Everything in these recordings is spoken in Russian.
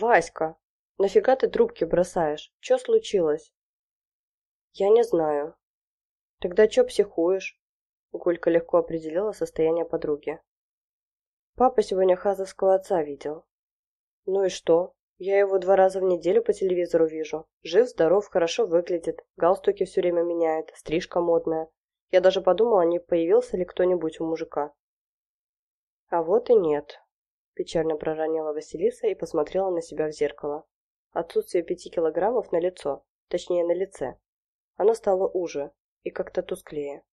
«Васька, нафига ты трубки бросаешь? Чё случилось?» «Я не знаю». «Тогда чё психуешь?» Гулька легко определила состояние подруги. «Папа сегодня хазовского отца видел». «Ну и что? Я его два раза в неделю по телевизору вижу. Жив, здоров, хорошо выглядит, галстуки все время меняет, стрижка модная. Я даже подумала, не появился ли кто-нибудь у мужика. А вот и нет. Печально проронила Василиса и посмотрела на себя в зеркало. Отсутствие пяти килограммов на лицо, точнее на лице. Оно стало уже и как-то тусклее.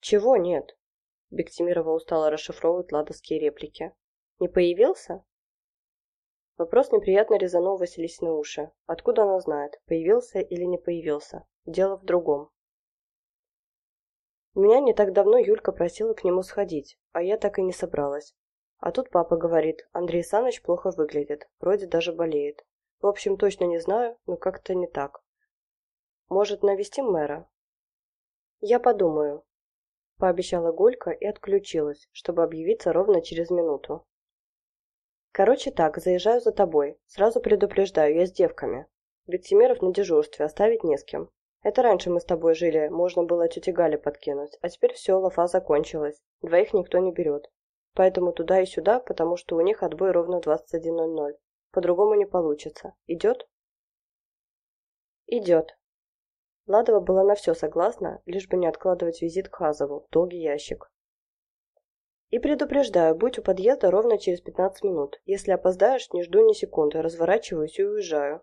«Чего нет?» Бектимирова устало расшифровывать ладовские реплики. «Не появился?» Вопрос неприятно резанул Василисины уши. Откуда она знает, появился или не появился? Дело в другом. Меня не так давно Юлька просила к нему сходить, а я так и не собралась. А тут папа говорит, Андрей Саныч плохо выглядит, вроде даже болеет. В общем, точно не знаю, но как-то не так. Может, навестим мэра? Я подумаю. Пообещала Голька и отключилась, чтобы объявиться ровно через минуту. Короче так, заезжаю за тобой. Сразу предупреждаю, я с девками. Бектимеров на дежурстве, оставить не с кем. Это раньше мы с тобой жили, можно было тете Гале подкинуть, а теперь все, лафа закончилась. Двоих никто не берет. Поэтому туда и сюда, потому что у них отбой ровно 21.00. По-другому не получится. Идет? Идет. Ладова была на все согласна, лишь бы не откладывать визит к Хазову в долгий ящик. И предупреждаю, будь у подъезда ровно через 15 минут. Если опоздаешь, не жду ни секунды, разворачиваюсь и уезжаю.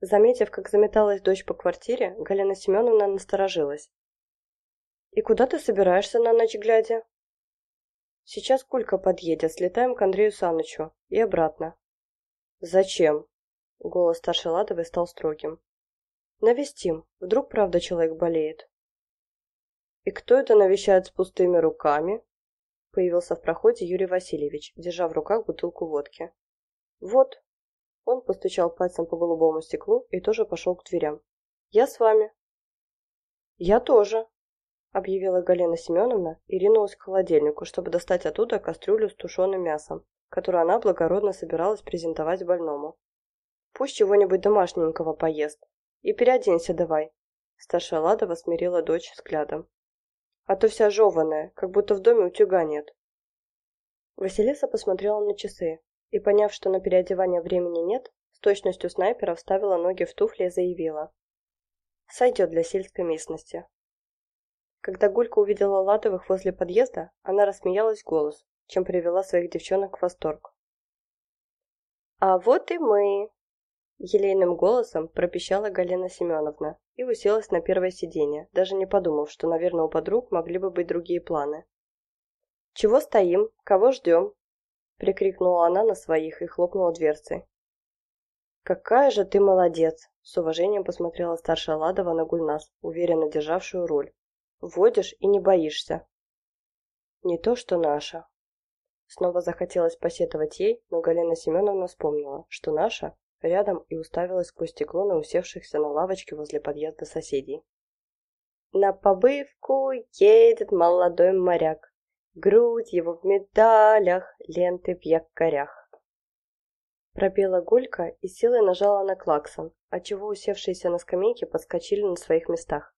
Заметив, как заметалась дочь по квартире, Галина Семеновна насторожилась. «И куда ты собираешься на ночь глядя?» «Сейчас Кулька подъедет, слетаем к Андрею Санычу и обратно». «Зачем?» Голос старшей Ладовой стал строгим. «Навестим. Вдруг правда человек болеет». «И кто это навещает с пустыми руками?» Появился в проходе Юрий Васильевич, держа в руках бутылку водки. «Вот». Он постучал пальцем по голубому стеклу и тоже пошел к дверям. «Я с вами». «Я тоже», — объявила Галина Семеновна и ринулась к холодильнику, чтобы достать оттуда кастрюлю с тушеным мясом, которую она благородно собиралась презентовать больному. «Пусть чего-нибудь домашненького поест. И переоденься давай». Старшая Ладова смирила дочь взглядом а то вся жеванная, как будто в доме утюга нет. Василиса посмотрела на часы и, поняв, что на переодевание времени нет, с точностью снайпера вставила ноги в туфли и заявила. «Сойдет для сельской местности». Когда Гулька увидела Ладовых возле подъезда, она рассмеялась голос, чем привела своих девчонок в восторг. «А вот и мы!» Елейным голосом пропищала Галина Семеновна и уселась на первое сиденье, даже не подумав, что, наверное, у подруг могли бы быть другие планы. «Чего стоим? Кого ждем?» прикрикнула она на своих и хлопнула дверцей. «Какая же ты молодец!» С уважением посмотрела старшая Ладова на Гульнас, уверенно державшую руль. «Водишь и не боишься». «Не то, что наша». Снова захотелось посетовать ей, но Галина Семеновна вспомнила, что наша рядом и уставилась сквозь стекло на усевшихся на лавочке возле подъезда соседей. На побывку едет молодой моряк, грудь его в медалях, ленты в якорях. Пропела Гулька и силой нажала на клаксон, отчего усевшиеся на скамейке подскочили на своих местах.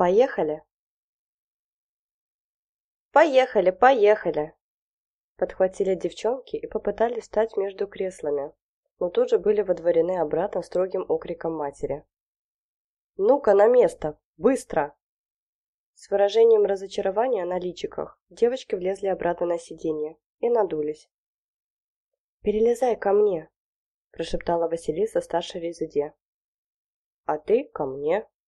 «Поехали!» «Поехали, поехали!» Подхватили девчонки и попытались встать между креслами, но тут же были водворены обратно строгим окриком матери. «Ну-ка, на место! Быстро!» С выражением разочарования на личиках девочки влезли обратно на сиденье и надулись. «Перелезай ко мне!» – прошептала Василиса старшей резиде. «А ты ко мне!» –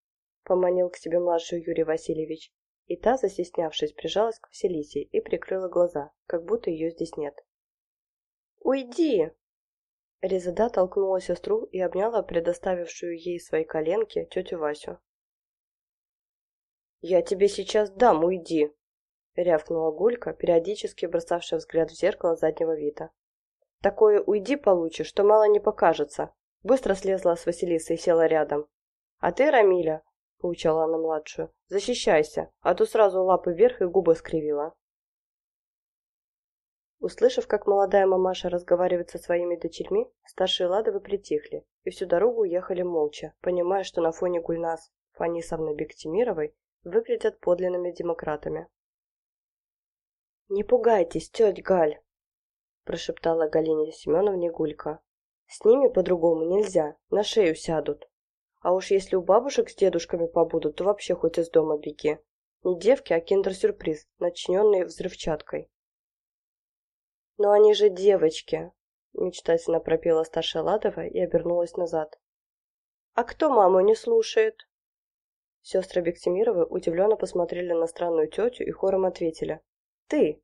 поманил к себе младшую Юрий Васильевич, и та, застеснявшись, прижалась к Василисе и прикрыла глаза, как будто ее здесь нет. «Уйди!» Резада толкнула сестру и обняла предоставившую ей свои коленки тетю Васю. «Я тебе сейчас дам, уйди!» — рявкнула Гулька, периодически бросавшая взгляд в зеркало заднего вида. «Такое уйди получишь, что мало не покажется!» Быстро слезла с Василисы и села рядом. «А ты, Рамиля!» — поучала она младшую. «Защищайся, а то сразу лапы вверх и губы скривила». Услышав, как молодая мамаша разговаривает со своими дочерьми, старшие Ладовы притихли и всю дорогу уехали молча, понимая, что на фоне Гульнас Фанисовны Бектимировой выглядят подлинными демократами. «Не пугайтесь, тетя Галь!» – прошептала Галине Семеновне Гулька. «С ними по-другому нельзя, на шею сядут. А уж если у бабушек с дедушками побудут, то вообще хоть из дома беги. Не девки, а киндер-сюрприз, начиненный взрывчаткой». «Но они же девочки!» – мечтательно пропела старшая Ладова и обернулась назад. «А кто маму не слушает?» Сестры Бектимировы удивленно посмотрели на странную тетю и хором ответили «Ты!»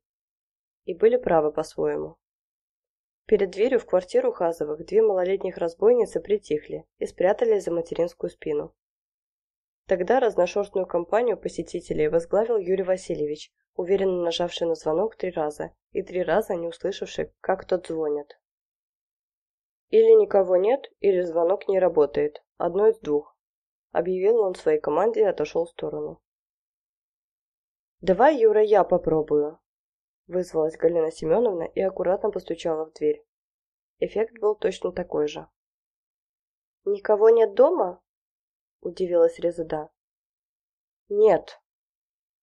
И были правы по-своему. Перед дверью в квартиру Хазовых две малолетних разбойницы притихли и спрятались за материнскую спину. Тогда разношерстную компанию посетителей возглавил Юрий Васильевич, уверенно нажавший на звонок три раза и три раза не услышавший, как тот звонит. «Или никого нет, или звонок не работает. Одно из двух», — объявил он своей команде и отошел в сторону. «Давай, Юра, я попробую», — вызвалась Галина Семеновна и аккуратно постучала в дверь. Эффект был точно такой же. «Никого нет дома?» — удивилась Резада. «Нет»,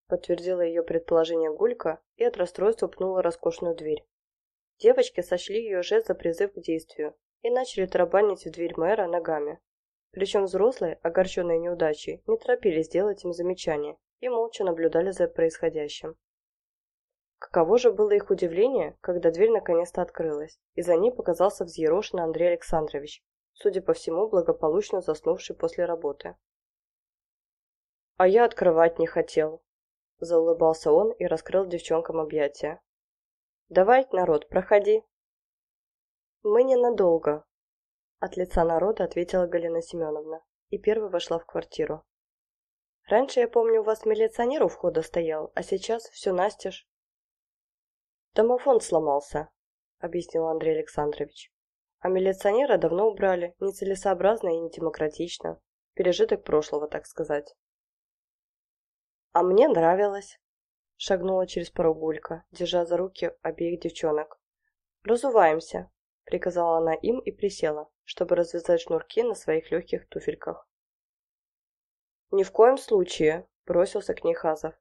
подтвердила ее предположение Гулька и от расстройства пнула роскошную дверь. Девочки сочли ее жест за призыв к действию и начали тарабанить в дверь мэра ногами. Причем взрослые, огорченные неудачей, не торопились делать им замечания и молча наблюдали за происходящим. Каково же было их удивление, когда дверь наконец-то открылась, и за ней показался взъерошенный Андрей Александрович, судя по всему, благополучно заснувший после работы. «А я открывать не хотел», Заулыбался он и раскрыл девчонкам объятия. «Давай, народ, проходи». «Мы ненадолго», — от лица народа ответила Галина Семеновна и первой вошла в квартиру. «Раньше, я помню, у вас милиционер у входа стоял, а сейчас все настежь». «Домофон сломался», — объяснил Андрей Александрович. «А милиционера давно убрали, нецелесообразно и недемократично. Пережиток прошлого, так сказать». «А мне нравилось», — шагнула через порог Гулька, держа за руки обеих девчонок. «Разуваемся», — приказала она им и присела, чтобы развязать шнурки на своих легких туфельках. «Ни в коем случае», — бросился к ней Хазов.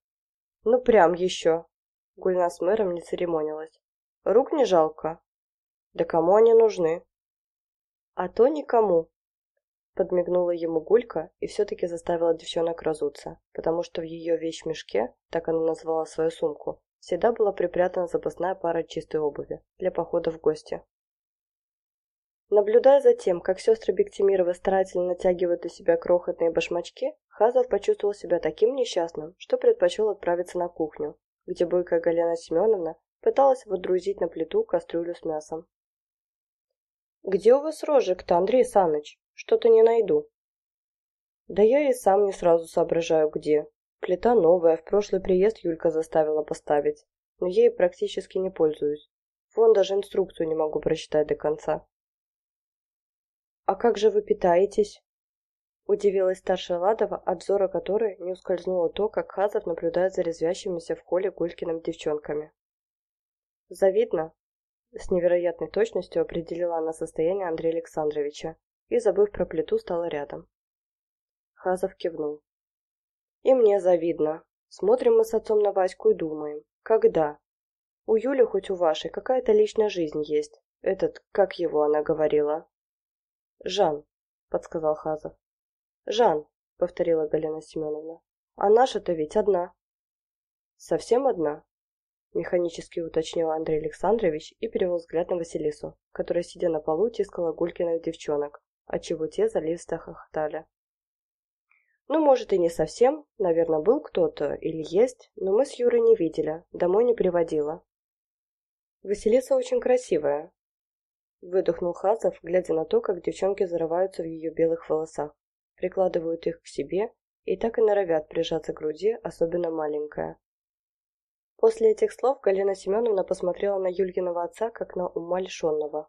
«Ну прям еще», — Гульна с мэром не церемонилась. «Рук не жалко?» «Да кому они нужны?» «А то никому», Подмигнула ему Гулька и все-таки заставила девчонок разуться, потому что в ее вещмешке, так она назвала свою сумку, всегда была припрятана запасная пара чистой обуви для похода в гости. Наблюдая за тем, как сестры Бектимировы старательно натягивают на себя крохотные башмачки, Хазов почувствовал себя таким несчастным, что предпочел отправиться на кухню, где бойкая Галина Семеновна пыталась водрузить на плиту кастрюлю с мясом. «Где у вас рожек-то, Андрей Саныч?» Что-то не найду. Да я и сам не сразу соображаю, где. Плита новая, в прошлый приезд Юлька заставила поставить, но ей практически не пользуюсь. Вон даже инструкцию не могу прочитать до конца. «А как же вы питаетесь?» Удивилась старшая Ладова, от взора которой не ускользнуло то, как Хазов наблюдает за резвящимися в холле Гулькиным девчонками. «Завидно!» С невероятной точностью определила она состояние Андрея Александровича и, забыв про плиту, стала рядом. Хазов кивнул. «И мне завидно. Смотрим мы с отцом на Ваську и думаем. Когда? У Юли хоть у вашей какая-то личная жизнь есть. Этот, как его она говорила?» «Жан», — подсказал Хазов. «Жан», — повторила Галина Семеновна. «А наша-то ведь одна». «Совсем одна?» Механически уточнил Андрей Александрович и перевел взгляд на Василису, которая, сидя на полу, тискала Гулькиных девчонок, отчего те заливисто хохотали. Ну, может, и не совсем, наверное, был кто-то или есть, но мы с Юрой не видели, домой не приводила. Василиса очень красивая, выдохнул Хазов, глядя на то, как девчонки зарываются в ее белых волосах, прикладывают их к себе и так и норовят прижаться к груди, особенно маленькая. После этих слов Галина Семеновна посмотрела на Юльгиного отца, как на ума лишенного.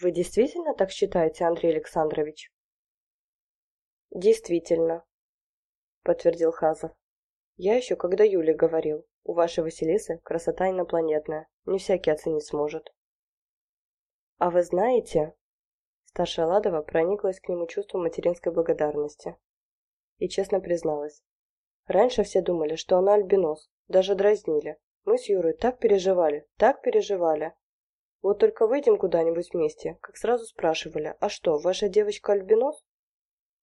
Вы действительно так считаете, Андрей Александрович? Действительно, подтвердил Хазов. Я еще когда Юле говорил. У вашей Василисы красота инопланетная, не всякий оценить сможет. А вы знаете... Старшая Ладова прониклась к нему чувством материнской благодарности. И честно призналась. Раньше все думали, что она альбинос, даже дразнили. Мы с Юрой так переживали, так переживали. Вот только выйдем куда-нибудь вместе, как сразу спрашивали, а что, ваша девочка альбинос?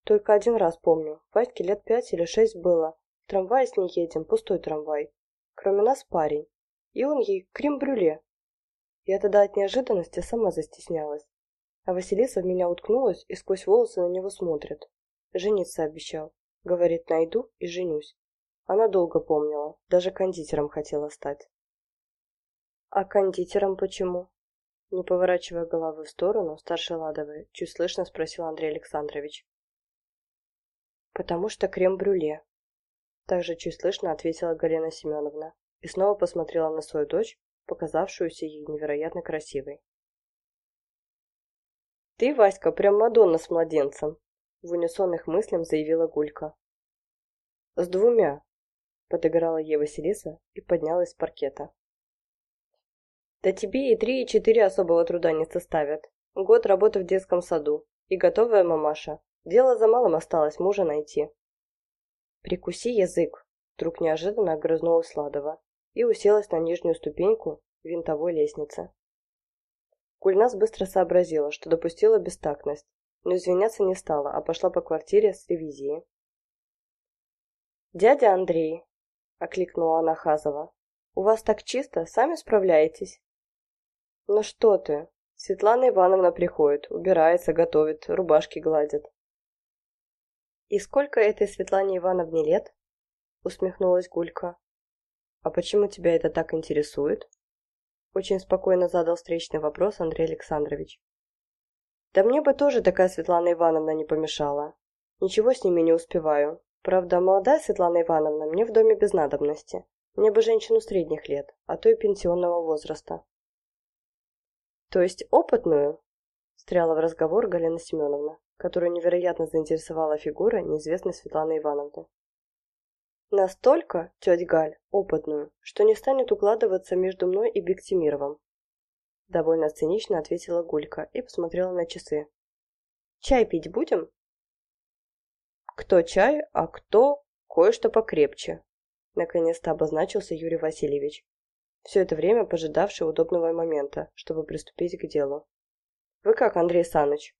Только один раз помню, Ваське лет пять или шесть было. В трамвае с ней едем, пустой трамвай. Кроме нас парень. И он ей крем-брюле. Я тогда от неожиданности сама застеснялась. А Василиса в меня уткнулась и сквозь волосы на него смотрит. Жениться обещал. Говорит, найду и женюсь. Она долго помнила, даже кондитером хотела стать. А кондитером почему? Не поворачивая головы в сторону, старшей Ладовой, чуть слышно спросил Андрей Александрович. «Потому что крем-брюле», также чуть слышно ответила Галина Семеновна и снова посмотрела на свою дочь, показавшуюся ей невероятно красивой. «Ты, Васька, прям Мадонна с младенцем!» В унисон их мыслям заявила Гулька. «С двумя!» — подыграла ей Василиса и поднялась с паркета. «Да тебе и три, и четыре особого труда не составят. Год работы в детском саду. И готовая мамаша. Дело за малым осталось мужа найти. Прикуси язык, вдруг неожиданно огрызнулась Сладова и уселась на нижнюю ступеньку винтовой лестницы. Кульнас быстро сообразила, что допустила бестактность, но извиняться не стала, а пошла по квартире с ревизией. «Дядя Андрей!» — окликнула она Хазова. «У вас так чисто, сами справляетесь?» «Ну что ты, Светлана Ивановна приходит, убирается, готовит, рубашки гладит. «И сколько этой Светлане Ивановне лет?» — усмехнулась Гулька. «А почему тебя это так интересует?» Очень спокойно задал встречный вопрос Андрей Александрович. «Да мне бы тоже такая Светлана Ивановна не помешала. Ничего с ними не успеваю. Правда, молодая Светлана Ивановна мне в доме без надобности. Мне бы женщину средних лет, а то и пенсионного возраста». «То есть опытную?» — встряла в разговор Галина Семеновна которую невероятно заинтересовала фигура неизвестной Светланы Ивановны. Настолько, тетя Галь, опытную, что не станет укладываться между мной и Бектимировым. Довольно цинично ответила Гулька и посмотрела на часы. Чай пить будем? Кто чай, а кто кое-что покрепче. Наконец-то обозначился Юрий Васильевич, все это время пожидавший удобного момента, чтобы приступить к делу. «Вы как, Андрей Саныч?»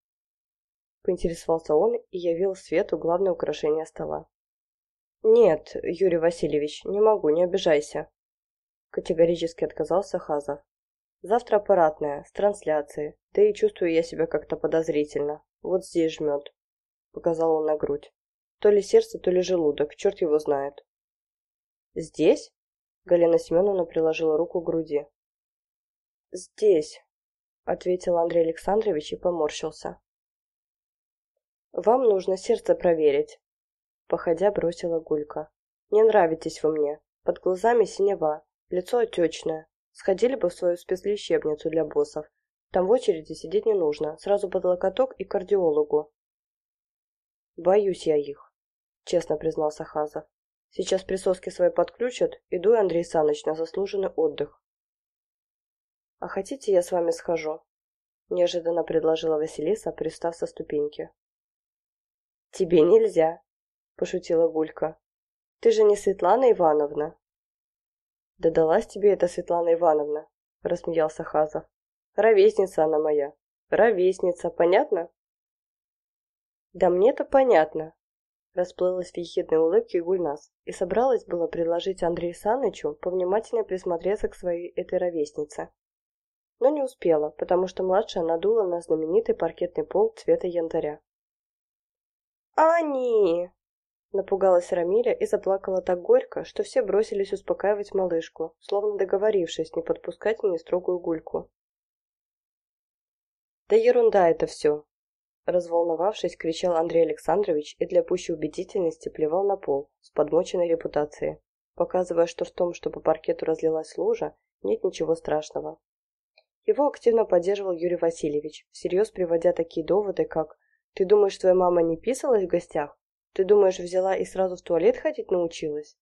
поинтересовался он и явил Свету главное украшение стола. «Нет, Юрий Васильевич, не могу, не обижайся», — категорически отказался Хазов. «Завтра аппаратная, с трансляцией, да и чувствую я себя как-то подозрительно. Вот здесь жмет», — показал он на грудь. «То ли сердце, то ли желудок, черт его знает». «Здесь?» — Галина Семеновна приложила руку к груди. «Здесь», — ответил Андрей Александрович и поморщился. «Вам нужно сердце проверить», — походя бросила Гулька. «Не нравитесь вы мне. Под глазами синева, лицо отечное. Сходили бы в свою спецлечебницу для боссов. Там в очереди сидеть не нужно, сразу под локоток и кардиологу». «Боюсь я их», — честно признался Хазов. «Сейчас присоски свои подключат, иду, Андрей Саныч, на заслуженный отдых». «А хотите, я с вами схожу?» — неожиданно предложила Василиса, пристав со ступеньки. «Тебе нельзя», — пошутила Гулька. «Ты же не Светлана Ивановна». «Да далась тебе эта Светлана Ивановна», — рассмеялся Хазов. «Ровесница она моя. Ровесница, понятно?» «Да мне-то понятно», — расплылась в ехидной улыбке Гульнас и собралась было предложить Андрею Санычу повнимательнее присмотреться к своей этой ровеснице. Но не успела, потому что младшая надула на знаменитый паркетный пол цвета янтаря. «Ани!» Напугалась Рамиля и заплакала так горько, что все бросились успокаивать малышку, словно договорившись не подпускать мне строгую гульку. «Да ерунда это все!» Разволновавшись, кричал Андрей Александрович и для пущей убедительности плевал на пол с подмоченной репутацией, показывая, что в том, что по паркету разлилась лужа, нет ничего страшного. Его активно поддерживал Юрий Васильевич, всерьез приводя такие доводы, как ты думаешь, твоя мама не писалась в гостях? Ты думаешь, взяла и сразу в туалет ходить научилась?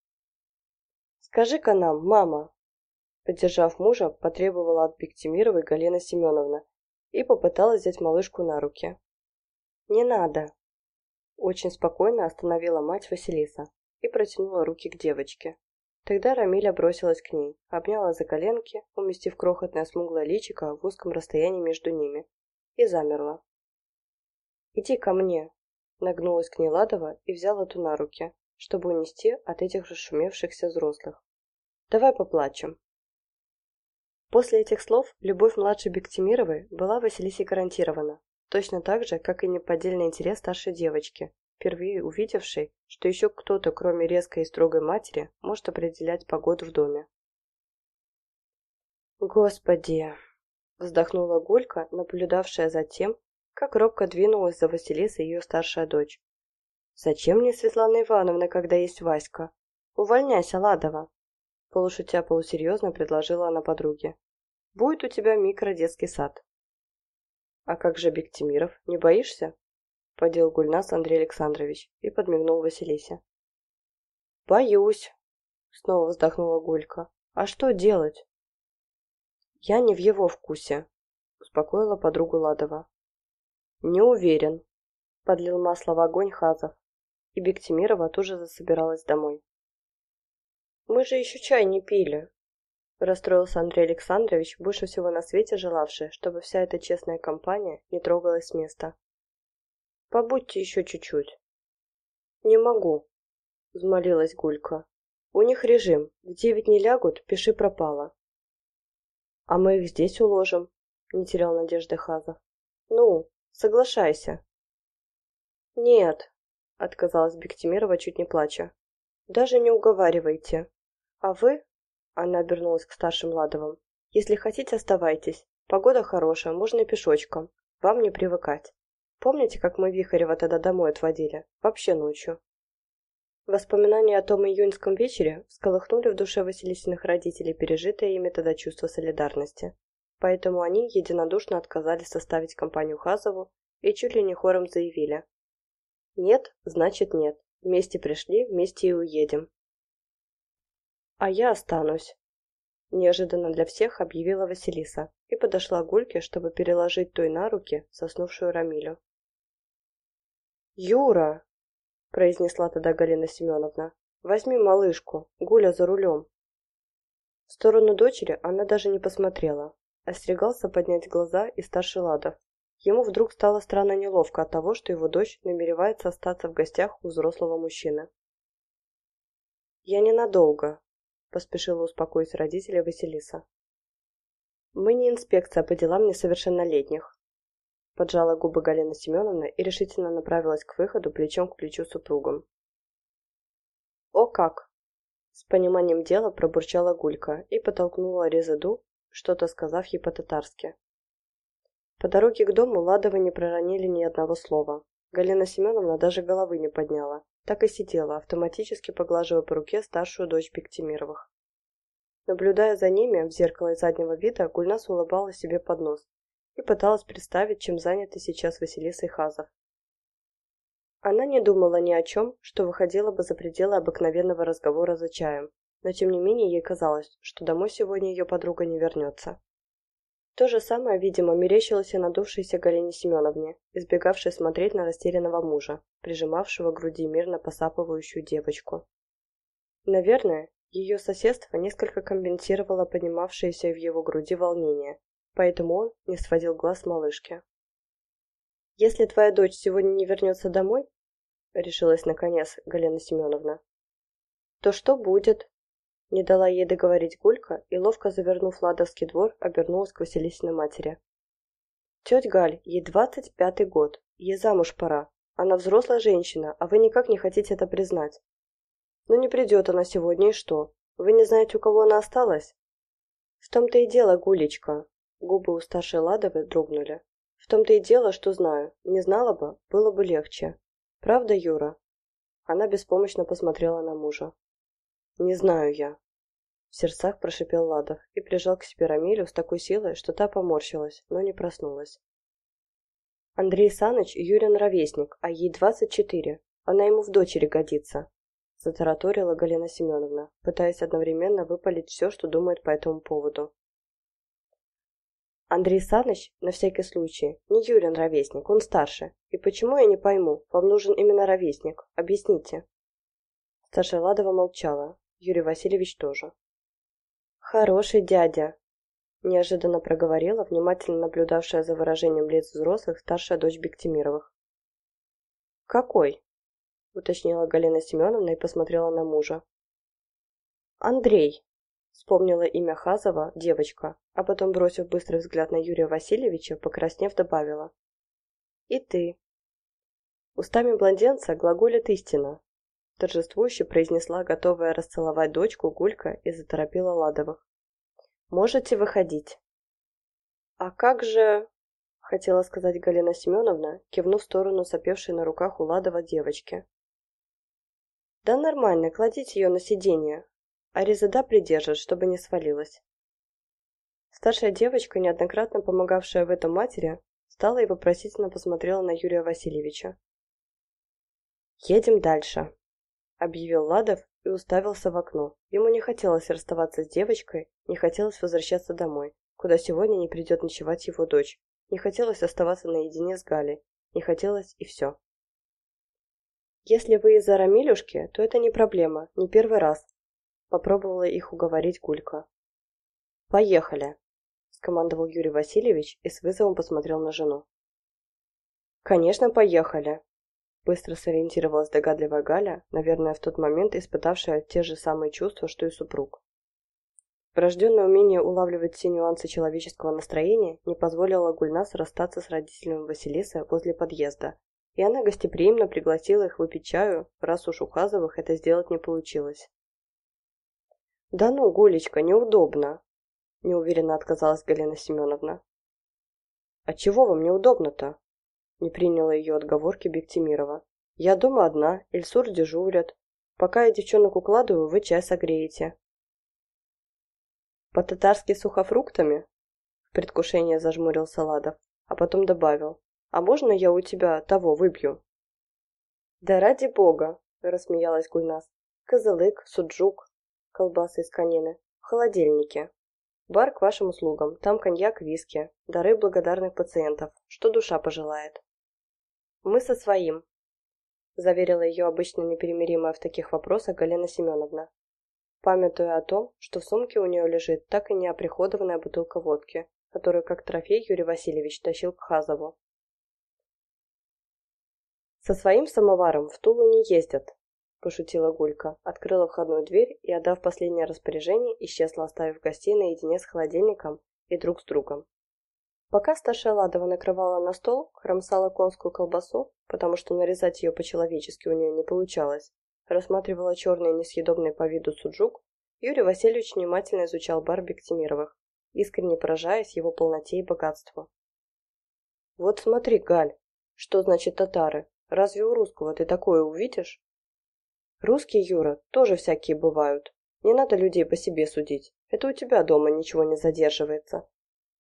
«Скажи-ка нам, мама!» Поддержав мужа, потребовала от Бектимировой Галина Семеновна и попыталась взять малышку на руки. «Не надо!» Очень спокойно остановила мать Василиса и протянула руки к девочке. Тогда Рамиля бросилась к ней, обняла за коленки, уместив крохотное смуглое личико в узком расстоянии между ними, и замерла. «Иди ко мне!» Нагнулась к ней Ладова и взяла ту на руки, чтобы унести от этих расшумевшихся взрослых. «Давай поплачем!» После этих слов любовь младшей Бектимировой была Василисе гарантирована, точно так же, как и неподдельный интерес старшей девочки, впервые увидевшей, что еще кто-то, кроме резкой и строгой матери, может определять погоду в доме. «Господи!» — вздохнула Гулька, наблюдавшая за тем, как робко двинулась за Василисой ее старшая дочь. «Зачем мне Светлана Ивановна, когда есть Васька? Увольняйся, Ладова!» Полушутя полусерьезно предложила она подруге. «Будет у тебя микродетский сад». «А как же Бектимиров, не боишься?» Подел Гульнас Андрей Александрович и подмигнул Василисе. «Боюсь», — снова вздохнула Гулька. «А что делать?» «Я не в его вкусе», — успокоила подругу Ладова. «Не уверен», — подлил масло в огонь Хазов, и Бектимирова тоже засобиралась домой. «Мы же еще чай не пили», — расстроился Андрей Александрович, больше всего на свете желавший, чтобы вся эта честная компания не трогалась с места. Побудьте еще чуть-чуть. Не могу, взмолилась Гулька. У них режим. В девять не лягут, пиши пропало. А мы их здесь уложим, не терял надежды Хазов. Ну, соглашайся. Нет, отказалась Бектимирова, чуть не плача. Даже не уговаривайте. А вы, она обернулась к старшим Ладовым, если хотите, оставайтесь. Погода хорошая, можно и пешочком. Вам не привыкать. Помните, как мы Вихарева тогда домой отводили? Вообще ночью. Воспоминания о том июньском вечере всколыхнули в душе Василисиных родителей пережитое ими тогда чувство солидарности. Поэтому они единодушно отказались составить компанию Хазову и чуть ли не хором заявили. «Нет, значит нет. Вместе пришли, вместе и уедем». «А я останусь», – неожиданно для всех объявила Василиса и подошла к Гульке, чтобы переложить той на руки соснувшую Рамилю. «Юра!» – произнесла тогда Галина Семеновна. «Возьми малышку, Гуля за рулем». В сторону дочери она даже не посмотрела. Остерегался поднять глаза и старший Ладов. Ему вдруг стало странно неловко от того, что его дочь намеревается остаться в гостях у взрослого мужчины. «Я ненадолго», – поспешила успокоить родителей Василиса. «Мы не инспекция по делам несовершеннолетних. Поджала губы Галина Семеновна и решительно направилась к выходу плечом к плечу супругом. «О как!» С пониманием дела пробурчала Гулька и потолкнула Резаду, что-то сказав ей по-татарски. По дороге к дому Ладовы не проронили ни одного слова. Галина Семеновна даже головы не подняла, так и сидела, автоматически поглаживая по руке старшую дочь Бектимировых. Наблюдая за ними в зеркало заднего вида, Гульнас улыбалась себе под нос и пыталась представить, чем заняты сейчас Василиса и Хазов. Она не думала ни о чем, что выходило бы за пределы обыкновенного разговора за чаем, но тем не менее ей казалось, что домой сегодня ее подруга не вернется. То же самое, видимо, мерещилось и надувшейся Галине Семеновне, избегавшей смотреть на растерянного мужа, прижимавшего к груди мирно посапывающую девочку. Наверное, ее соседство несколько компенсировало поднимавшееся в его груди волнение, поэтому он не сводил глаз с малышки. «Если твоя дочь сегодня не вернется домой, — решилась наконец Галина Семеновна, — то что будет?» Не дала ей договорить Гулька и, ловко завернув ладовский двор, обернулась к Василисиной матери. «Тетя Галь, ей двадцать пятый год, ей замуж пора. Она взрослая женщина, а вы никак не хотите это признать. Ну не придет она сегодня, и что? Вы не знаете, у кого она осталась?» «В том-то и дело, Гулечка, Губы у старшей Ладовой дрогнули. В том-то и дело, что знаю. Не знала бы, было бы легче. Правда, Юра? Она беспомощно посмотрела на мужа. Не знаю я. В сердцах прошипел Ладов и прижал к себе Рамилю с такой силой, что та поморщилась, но не проснулась. Андрей Саныч Юрин ровесник, а ей двадцать четыре. Она ему в дочери годится. затараторила Галина Семеновна, пытаясь одновременно выпалить все, что думает по этому поводу. Андрей Саныч, на всякий случай, не Юрин ровесник, он старше. И почему я не пойму, вам нужен именно ровесник? Объясните. Старшая Ладова молчала, Юрий Васильевич тоже. Хороший дядя, неожиданно проговорила, внимательно наблюдавшая за выражением лиц взрослых старшая дочь Бектимировых. «Какой?» — уточнила Галина Семеновна и посмотрела на мужа. «Андрей», — вспомнила имя Хазова, девочка, а потом, бросив быстрый взгляд на Юрия Васильевича, покраснев, добавила. «И ты». Устами блонденца глаголит истина, торжествующе произнесла, готовая расцеловать дочку Гулька и заторопила Ладовых. «Можете выходить». «А как же...» — хотела сказать Галина Семеновна, кивнув в сторону сопевшей на руках у Ладова девочки. «Да нормально, кладите ее на сиденье, а Резада придержит, чтобы не свалилась». Старшая девочка, неоднократно помогавшая в этом матери, встала и вопросительно посмотрела на Юрия Васильевича. «Едем дальше», — объявил Ладов и уставился в окно. Ему не хотелось расставаться с девочкой, не хотелось возвращаться домой, куда сегодня не придет ночевать его дочь. Не хотелось оставаться наедине с Галей. Не хотелось и все. «Если вы из-за Рамилюшки, то это не проблема, не первый раз», — попробовала их уговорить Гулька. «Поехали», — скомандовал Юрий Васильевич и с вызовом посмотрел на жену. «Конечно, поехали», — быстро сориентировалась догадливая Галя, наверное, в тот момент испытавшая те же самые чувства, что и супруг. Врожденное умение улавливать все нюансы человеческого настроения не позволило Гульнас расстаться с родителями Василисы возле подъезда, и она гостеприимно пригласила их выпить чаю, раз уж у Хазовых это сделать не получилось. «Да ну, Гулечка, неудобно!» – неуверенно отказалась Галина Семеновна. «А чего вам неудобно-то?» – не приняла ее отговорки Бектимирова. «Я дома одна, Ильсур дежурят. Пока я девчонок укладываю, вы чай согреете». «По-татарски сухофруктами?» – в предвкушении зажмурился Ладов, а потом добавил. А можно я у тебя того выпью?» «Да ради бога!» – рассмеялась Гульнас. «Козылык, суджук, колбасы из конины, в холодильнике. Бар к вашим услугам, там коньяк, виски, дары благодарных пациентов, что душа пожелает». «Мы со своим», – заверила ее обычно неперемиримая в таких вопросах Галина Семеновна, памятуя о том, что в сумке у нее лежит так и не оприходованная бутылка водки, которую как трофей Юрий Васильевич тащил к Хазову. «Со своим самоваром в Тулу не ездят», – пошутила Гулька, открыла входную дверь и, отдав последнее распоряжение, исчезла, оставив гостей наедине с холодильником и друг с другом. Пока старшая Ладова накрывала на стол, кромсала конскую колбасу, потому что нарезать ее по-человечески у нее не получалось, рассматривала черный несъедобный по виду суджук, Юрий Васильевич внимательно изучал бар Бектимировых, искренне поражаясь его полноте и богатству. «Вот смотри, Галь, что значит татары? Разве у русского ты такое увидишь? Русские, Юра, тоже всякие бывают. Не надо людей по себе судить. Это у тебя дома ничего не задерживается.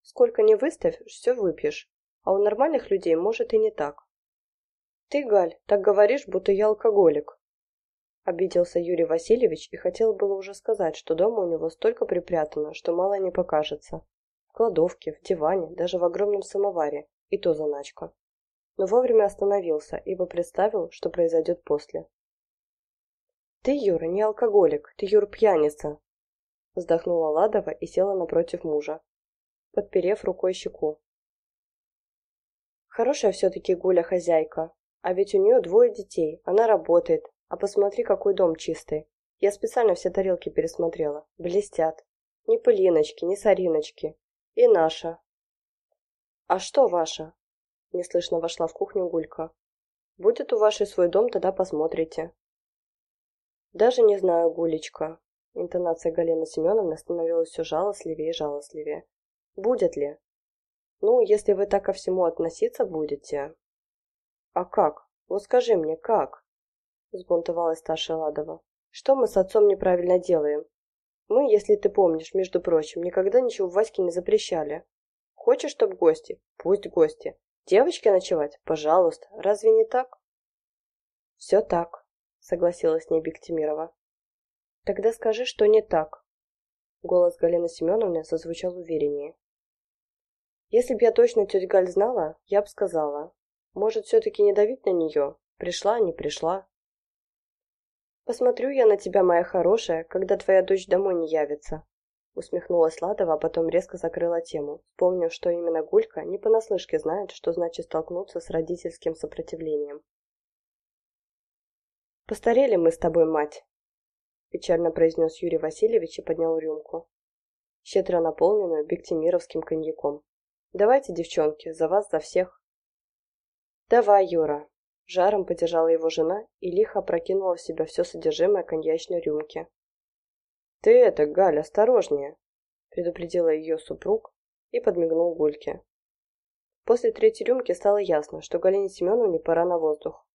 Сколько не выставь, все выпьешь. А у нормальных людей может и не так. Ты, Галь, так говоришь, будто я алкоголик. Обиделся Юрий Васильевич и хотел было уже сказать, что дома у него столько припрятано, что мало не покажется. В кладовке, в диване, даже в огромном самоваре. И то заначка но вовремя остановился, ибо представил, что произойдет после. «Ты, Юра, не алкоголик, ты, Юр, пьяница!» Вздохнула Ладова и села напротив мужа, подперев рукой щеку. Хорошая все-таки Гуля хозяйка, а ведь у нее двое детей, она работает, а посмотри, какой дом чистый. Я специально все тарелки пересмотрела, блестят. Ни пылиночки, ни сориночки. И наша. А что ваша? Неслышно вошла в кухню Гулька. «Будет у вашей свой дом, тогда посмотрите». «Даже не знаю, Гулечка». Интонация Галины Семеновны становилась все жалостливее и жалостливее. «Будет ли?» «Ну, если вы так ко всему относиться будете...» «А как? Вот скажи мне, как?» Сбунтовалась Таша Ладова. «Что мы с отцом неправильно делаем? Мы, если ты помнишь, между прочим, никогда ничего Ваське не запрещали. Хочешь, чтоб гости? Пусть гости. Девочке ночевать? Пожалуйста. Разве не так? Все так, согласилась с ней Бектимирова. Тогда скажи, что не так. Голос Галины Семеновны зазвучал увереннее. Если б я точно тетя Галь знала, я б сказала. Может, все-таки не давить на нее? Пришла, не пришла. Посмотрю я на тебя, моя хорошая, когда твоя дочь домой не явится. Усмехнулась Ладова, а потом резко закрыла тему, вспомнив, что именно Гулька не понаслышке знает, что значит столкнуться с родительским сопротивлением. «Постарели мы с тобой, мать!» печально произнес Юрий Васильевич и поднял рюмку, щедро наполненную бектимировским коньяком. «Давайте, девчонки, за вас, за всех!» «Давай, Юра!» Жаром поддержала его жена и лихо опрокинула в себя все содержимое коньячной рюмки. «Ты это, Галь, осторожнее!» предупредила ее супруг и подмигнул Гульке. После третьей рюмки стало ясно, что Галине Семеновне пора на воздух.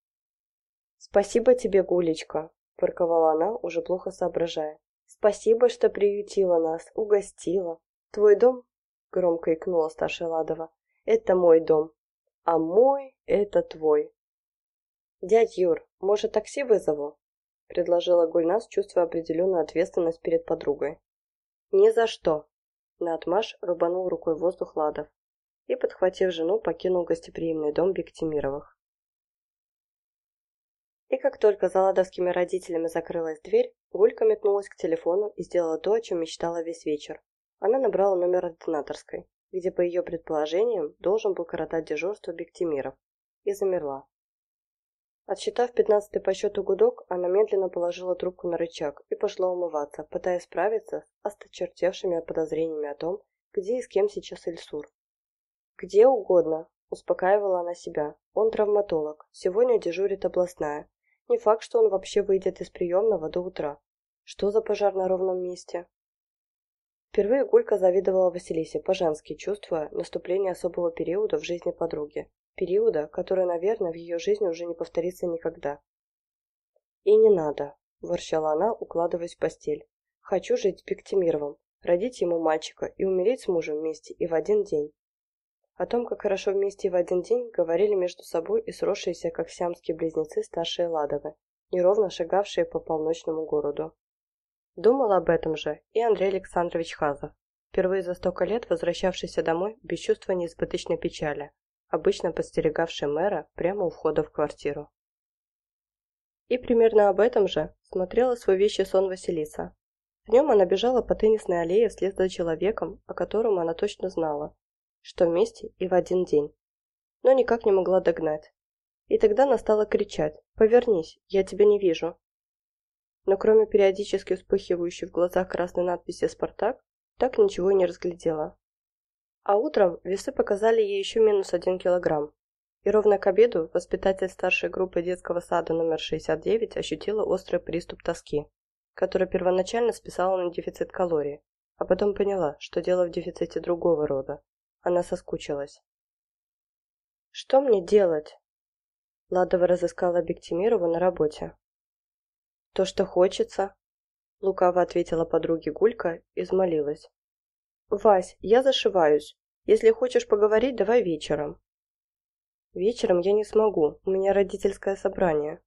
«Спасибо тебе, Гулечка!» – ворковала она, уже плохо соображая. «Спасибо, что приютила нас, угостила. Твой дом?» – громко икнула старшая Ладова. «Это мой дом, а мой – это твой». «Дядь Юр, может, такси вызову?» – предложила Гульнас, чувствуя определенную ответственность перед подругой. «Ни за что!» – наотмашь рубанул рукой воздух Ладов и, подхватив жену, покинул гостеприимный дом Бектимировых. И как только за ладовскими родителями закрылась дверь, Гулька метнулась к телефону и сделала то, о чем мечтала весь вечер. Она набрала номер ординаторской, где, по ее предположениям, должен был коротать дежурство Бектимиров, и замерла. Отсчитав пятнадцатый по счету гудок, она медленно положила трубку на рычаг и пошла умываться, пытаясь справиться с осточертевшими подозрениями о том, где и с кем сейчас Эльсур. «Где угодно», – успокаивала она себя. «Он травматолог. Сегодня дежурит областная. Не факт, что он вообще выйдет из приемного до утра. Что за пожар на ровном месте? Впервые Гулька завидовала Василисе, по-женски чувствуя наступление особого периода в жизни подруги. Периода, который, наверное, в ее жизни уже не повторится никогда. «И не надо», – ворчала она, укладываясь в постель. «Хочу жить с Бектимировым, родить ему мальчика и умереть с мужем вместе и в один день. О том, как хорошо вместе в один день, говорили между собой и сросшиеся, как сиамские близнецы, старшие Ладовы, неровно шагавшие по полночному городу. Думал об этом же и Андрей Александрович Хазов, впервые за столько лет возвращавшийся домой без чувства неизбыточной печали, обычно подстерегавший мэра прямо у входа в квартиру. И примерно об этом же смотрела свой вещий сон Василиса. В нем она бежала по теннисной аллее вслед за человеком, о котором она точно знала, что вместе и в один день. Но никак не могла догнать. И тогда она стала кричать «Повернись, я тебя не вижу». Но кроме периодически вспыхивающей в глазах красной надписи «Спартак», так ничего не разглядела. А утром весы показали ей еще минус один килограмм. И ровно к обеду воспитатель старшей группы детского сада номер 69 ощутила острый приступ тоски, который первоначально списала на дефицит калорий, а потом поняла, что дело в дефиците другого рода она соскучилась. «Что мне делать?» Ладова разыскала Бектимирову на работе. «То, что хочется», — лукаво ответила подруге Гулька и взмолилась. «Вась, я зашиваюсь. Если хочешь поговорить, давай вечером». «Вечером я не смогу, у меня родительское собрание».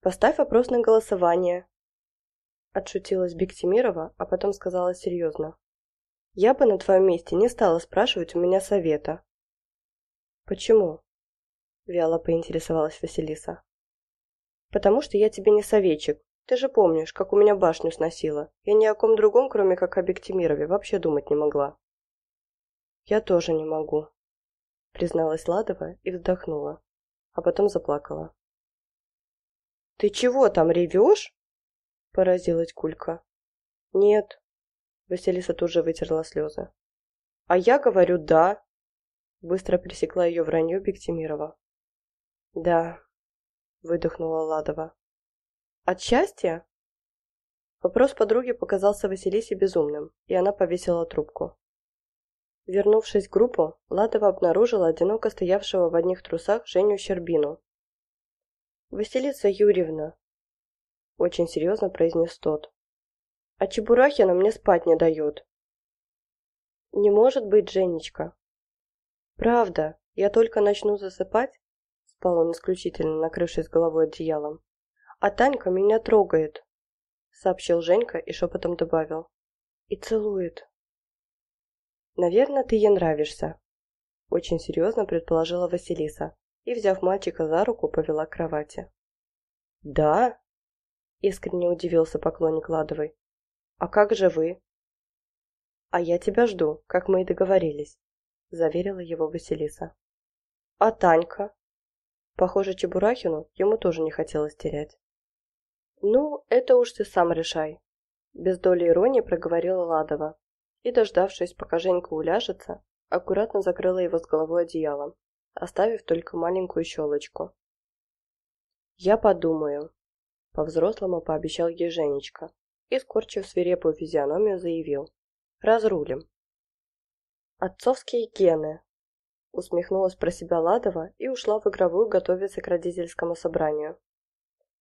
«Поставь вопрос на голосование», — отшутилась Бектимирова, а потом сказала серьезно. Я бы на твоем месте не стала спрашивать у меня совета. Почему? Вяло поинтересовалась Василиса. Потому что я тебе не советчик. Ты же помнишь, как у меня башню сносила. Я ни о ком другом, кроме как о Бектимирове, вообще думать не могла. Я тоже не могу, призналась Ладова и вздохнула, а потом заплакала. «Ты чего там ревешь?» – поразилась Кулька. «Нет, Василиса тут же вытерла слезы. «А я говорю «да», — быстро пресекла ее вранье Бектимирова. «Да», — выдохнула Ладова. «От счастья?» Вопрос подруги показался Василисе безумным, и она повесила трубку. Вернувшись в группу, Ладова обнаружила одиноко стоявшего в одних трусах Женю Щербину. «Василиса Юрьевна», — очень серьезно произнес тот, а Чебурахина мне спать не дает. Не может быть, Женечка. Правда, я только начну засыпать, спал он исключительно накрывшись головой одеялом, А Танька меня трогает, сообщил Женька и шепотом добавил. И целует. Наверное, ты ей нравишься, очень серьезно предположила Василиса и, взяв мальчика за руку, повела к кровати. «Да?» – искренне удивился поклонник Ладовой. «А как же вы?» «А я тебя жду, как мы и договорились», – заверила его Василиса. «А Танька?» Похоже, Чебурахину ему тоже не хотелось терять. «Ну, это уж ты сам решай», – без доли иронии проговорила Ладова и, дождавшись, пока Женька уляжется, аккуратно закрыла его с головой одеялом, оставив только маленькую щелочку. «Я подумаю», — по-взрослому пообещал ей Женечка и, скорчив свирепую физиономию, заявил. «Разрулим». «Отцовские гены», — усмехнулась про себя Ладова и ушла в игровую готовиться к родительскому собранию.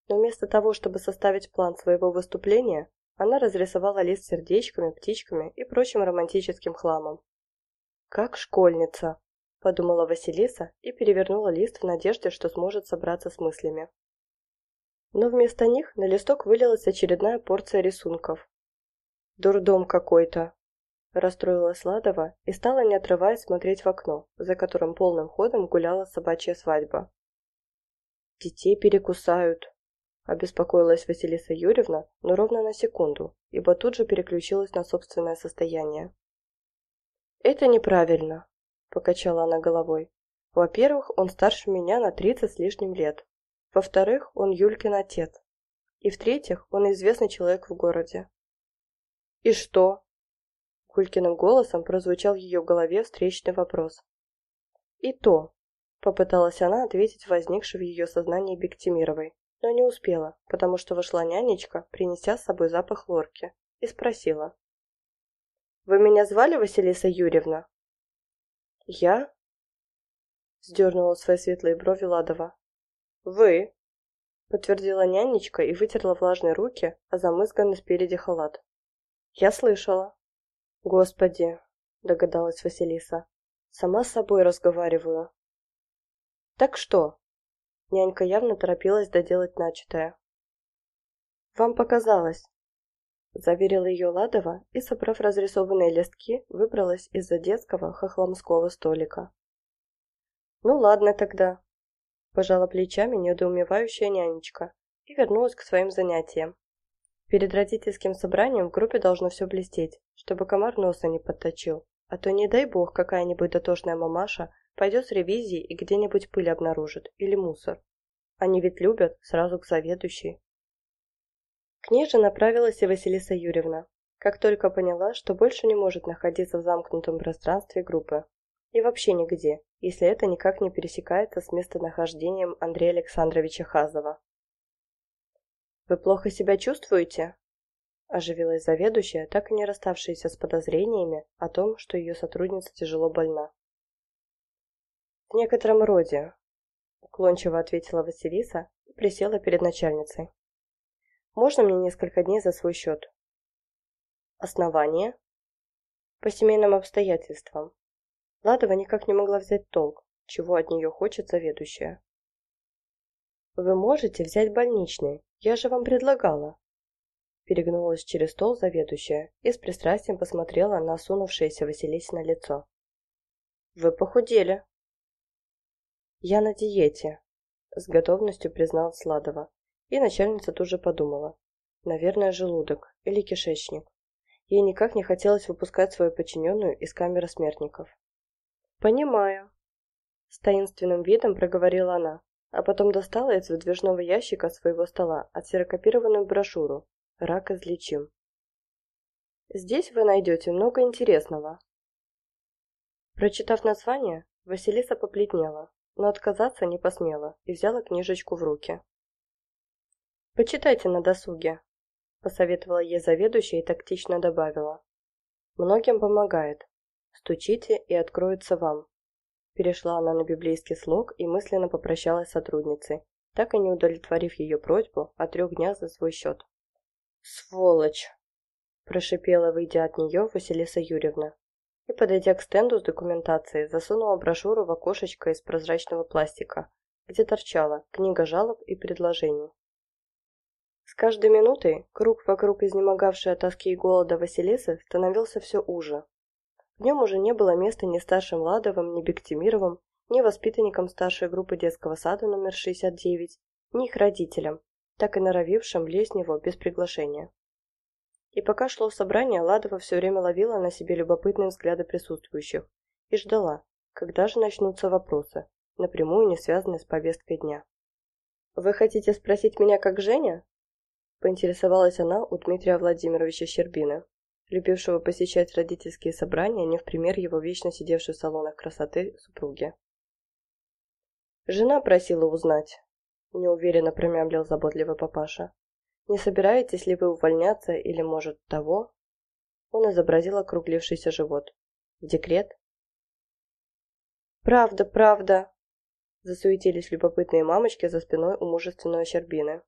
Но вместо того, чтобы составить план своего выступления, она разрисовала лист сердечками, птичками и прочим романтическим хламом. «Как школьница», – подумала Василиса и перевернула лист в надежде, что сможет собраться с мыслями. Но вместо них на листок вылилась очередная порция рисунков. «Дурдом какой-то», – расстроилась Ладова и стала, не отрываясь, смотреть в окно, за которым полным ходом гуляла собачья свадьба. «Детей перекусают», – обеспокоилась Василиса Юрьевна, но ровно на секунду, ибо тут же переключилась на собственное состояние. «Это неправильно», – покачала она головой. «Во-первых, он старше меня на тридцать с лишним лет. Во-вторых, он Юлькин отец. И в-третьих, он известный человек в городе». «И что?» Гулькиным голосом прозвучал в ее голове встречный вопрос. «И то», – попыталась она ответить возникшей в ее сознании Бектимировой, но не успела, потому что вошла нянечка, принеся с собой запах лорки, и спросила. Вы меня звали Василиса Юрьевна?» «Я?» — сдернула свои светлые брови Ладова. «Вы?» — подтвердила нянечка и вытерла влажные руки, а замызганный спереди халат. «Я слышала». «Господи!» — догадалась Василиса. «Сама с собой разговариваю». «Так что?» Нянька явно торопилась доделать начатое. «Вам показалось», заверила ее Ладова и, собрав разрисованные листки, выбралась из-за детского хохломского столика. «Ну ладно тогда», – пожала плечами недоумевающая нянечка и вернулась к своим занятиям. Перед родительским собранием в группе должно все блестеть, чтобы комар носа не подточил, а то, не дай бог, какая-нибудь дотошная мамаша пойдет с ревизией и где-нибудь пыль обнаружит или мусор. Они ведь любят сразу к заведующей. К ней же направилась и Василиса Юрьевна, как только поняла, что больше не может находиться в замкнутом пространстве группы. И вообще нигде, если это никак не пересекается с местонахождением Андрея Александровича Хазова. «Вы плохо себя чувствуете?» Оживилась заведующая, так и не расставшаяся с подозрениями о том, что ее сотрудница тяжело больна. «В некотором роде», — уклончиво ответила Василиса и присела перед начальницей. Можно мне несколько дней за свой счет? Основание? По семейным обстоятельствам. Ладова никак не могла взять толк, чего от нее хочет заведующая. Вы можете взять больничный, я же вам предлагала. Перегнулась через стол заведующая и с пристрастием посмотрела на осунувшееся Василисина лицо. Вы похудели. Я на диете, с готовностью признал Сладова. И начальница тут же подумала. Наверное, желудок или кишечник. Ей никак не хотелось выпускать свою подчиненную из камеры смертников. «Понимаю», — с таинственным видом проговорила она, а потом достала из выдвижного ящика своего стола отсерокопированную брошюру «Рак излечим». Здесь вы найдете много интересного. Прочитав название, Василиса поплетнела, но отказаться не посмела и взяла книжечку в руки. «Почитайте на досуге», – посоветовала ей заведующая и тактично добавила. «Многим помогает. Стучите, и откроется вам». Перешла она на библейский слог и мысленно попрощалась с сотрудницей, так и не удовлетворив ее просьбу о трех днях за свой счет. «Сволочь!» – прошипела, выйдя от нее Василиса Юрьевна. И, подойдя к стенду с документацией, засунула брошюру в окошечко из прозрачного пластика, где торчала книга жалоб и предложений. С каждой минутой круг вокруг изнемогавшей от тоски и голода Василисы становился все уже. В нем уже не было места ни старшим Ладовым, ни Бектимировым, ни воспитанникам старшей группы детского сада номер 69, ни их родителям, так и норовившим лезть него без приглашения. И пока шло собрание, Ладова все время ловила на себе любопытные взгляды присутствующих и ждала, когда же начнутся вопросы, напрямую не связанные с повесткой дня. «Вы хотите спросить меня, как Женя?» Поинтересовалась она у Дмитрия Владимировича Щербина, любившего посещать родительские собрания, не в пример его вечно сидевшей в салонах красоты супруги. «Жена просила узнать», — неуверенно промямлил заботливый папаша. «Не собираетесь ли вы увольняться или, может, того?» Он изобразил округлившийся живот. «В декрет?» «Правда, правда!» Засуетились любопытные мамочки за спиной у мужественной Щербины.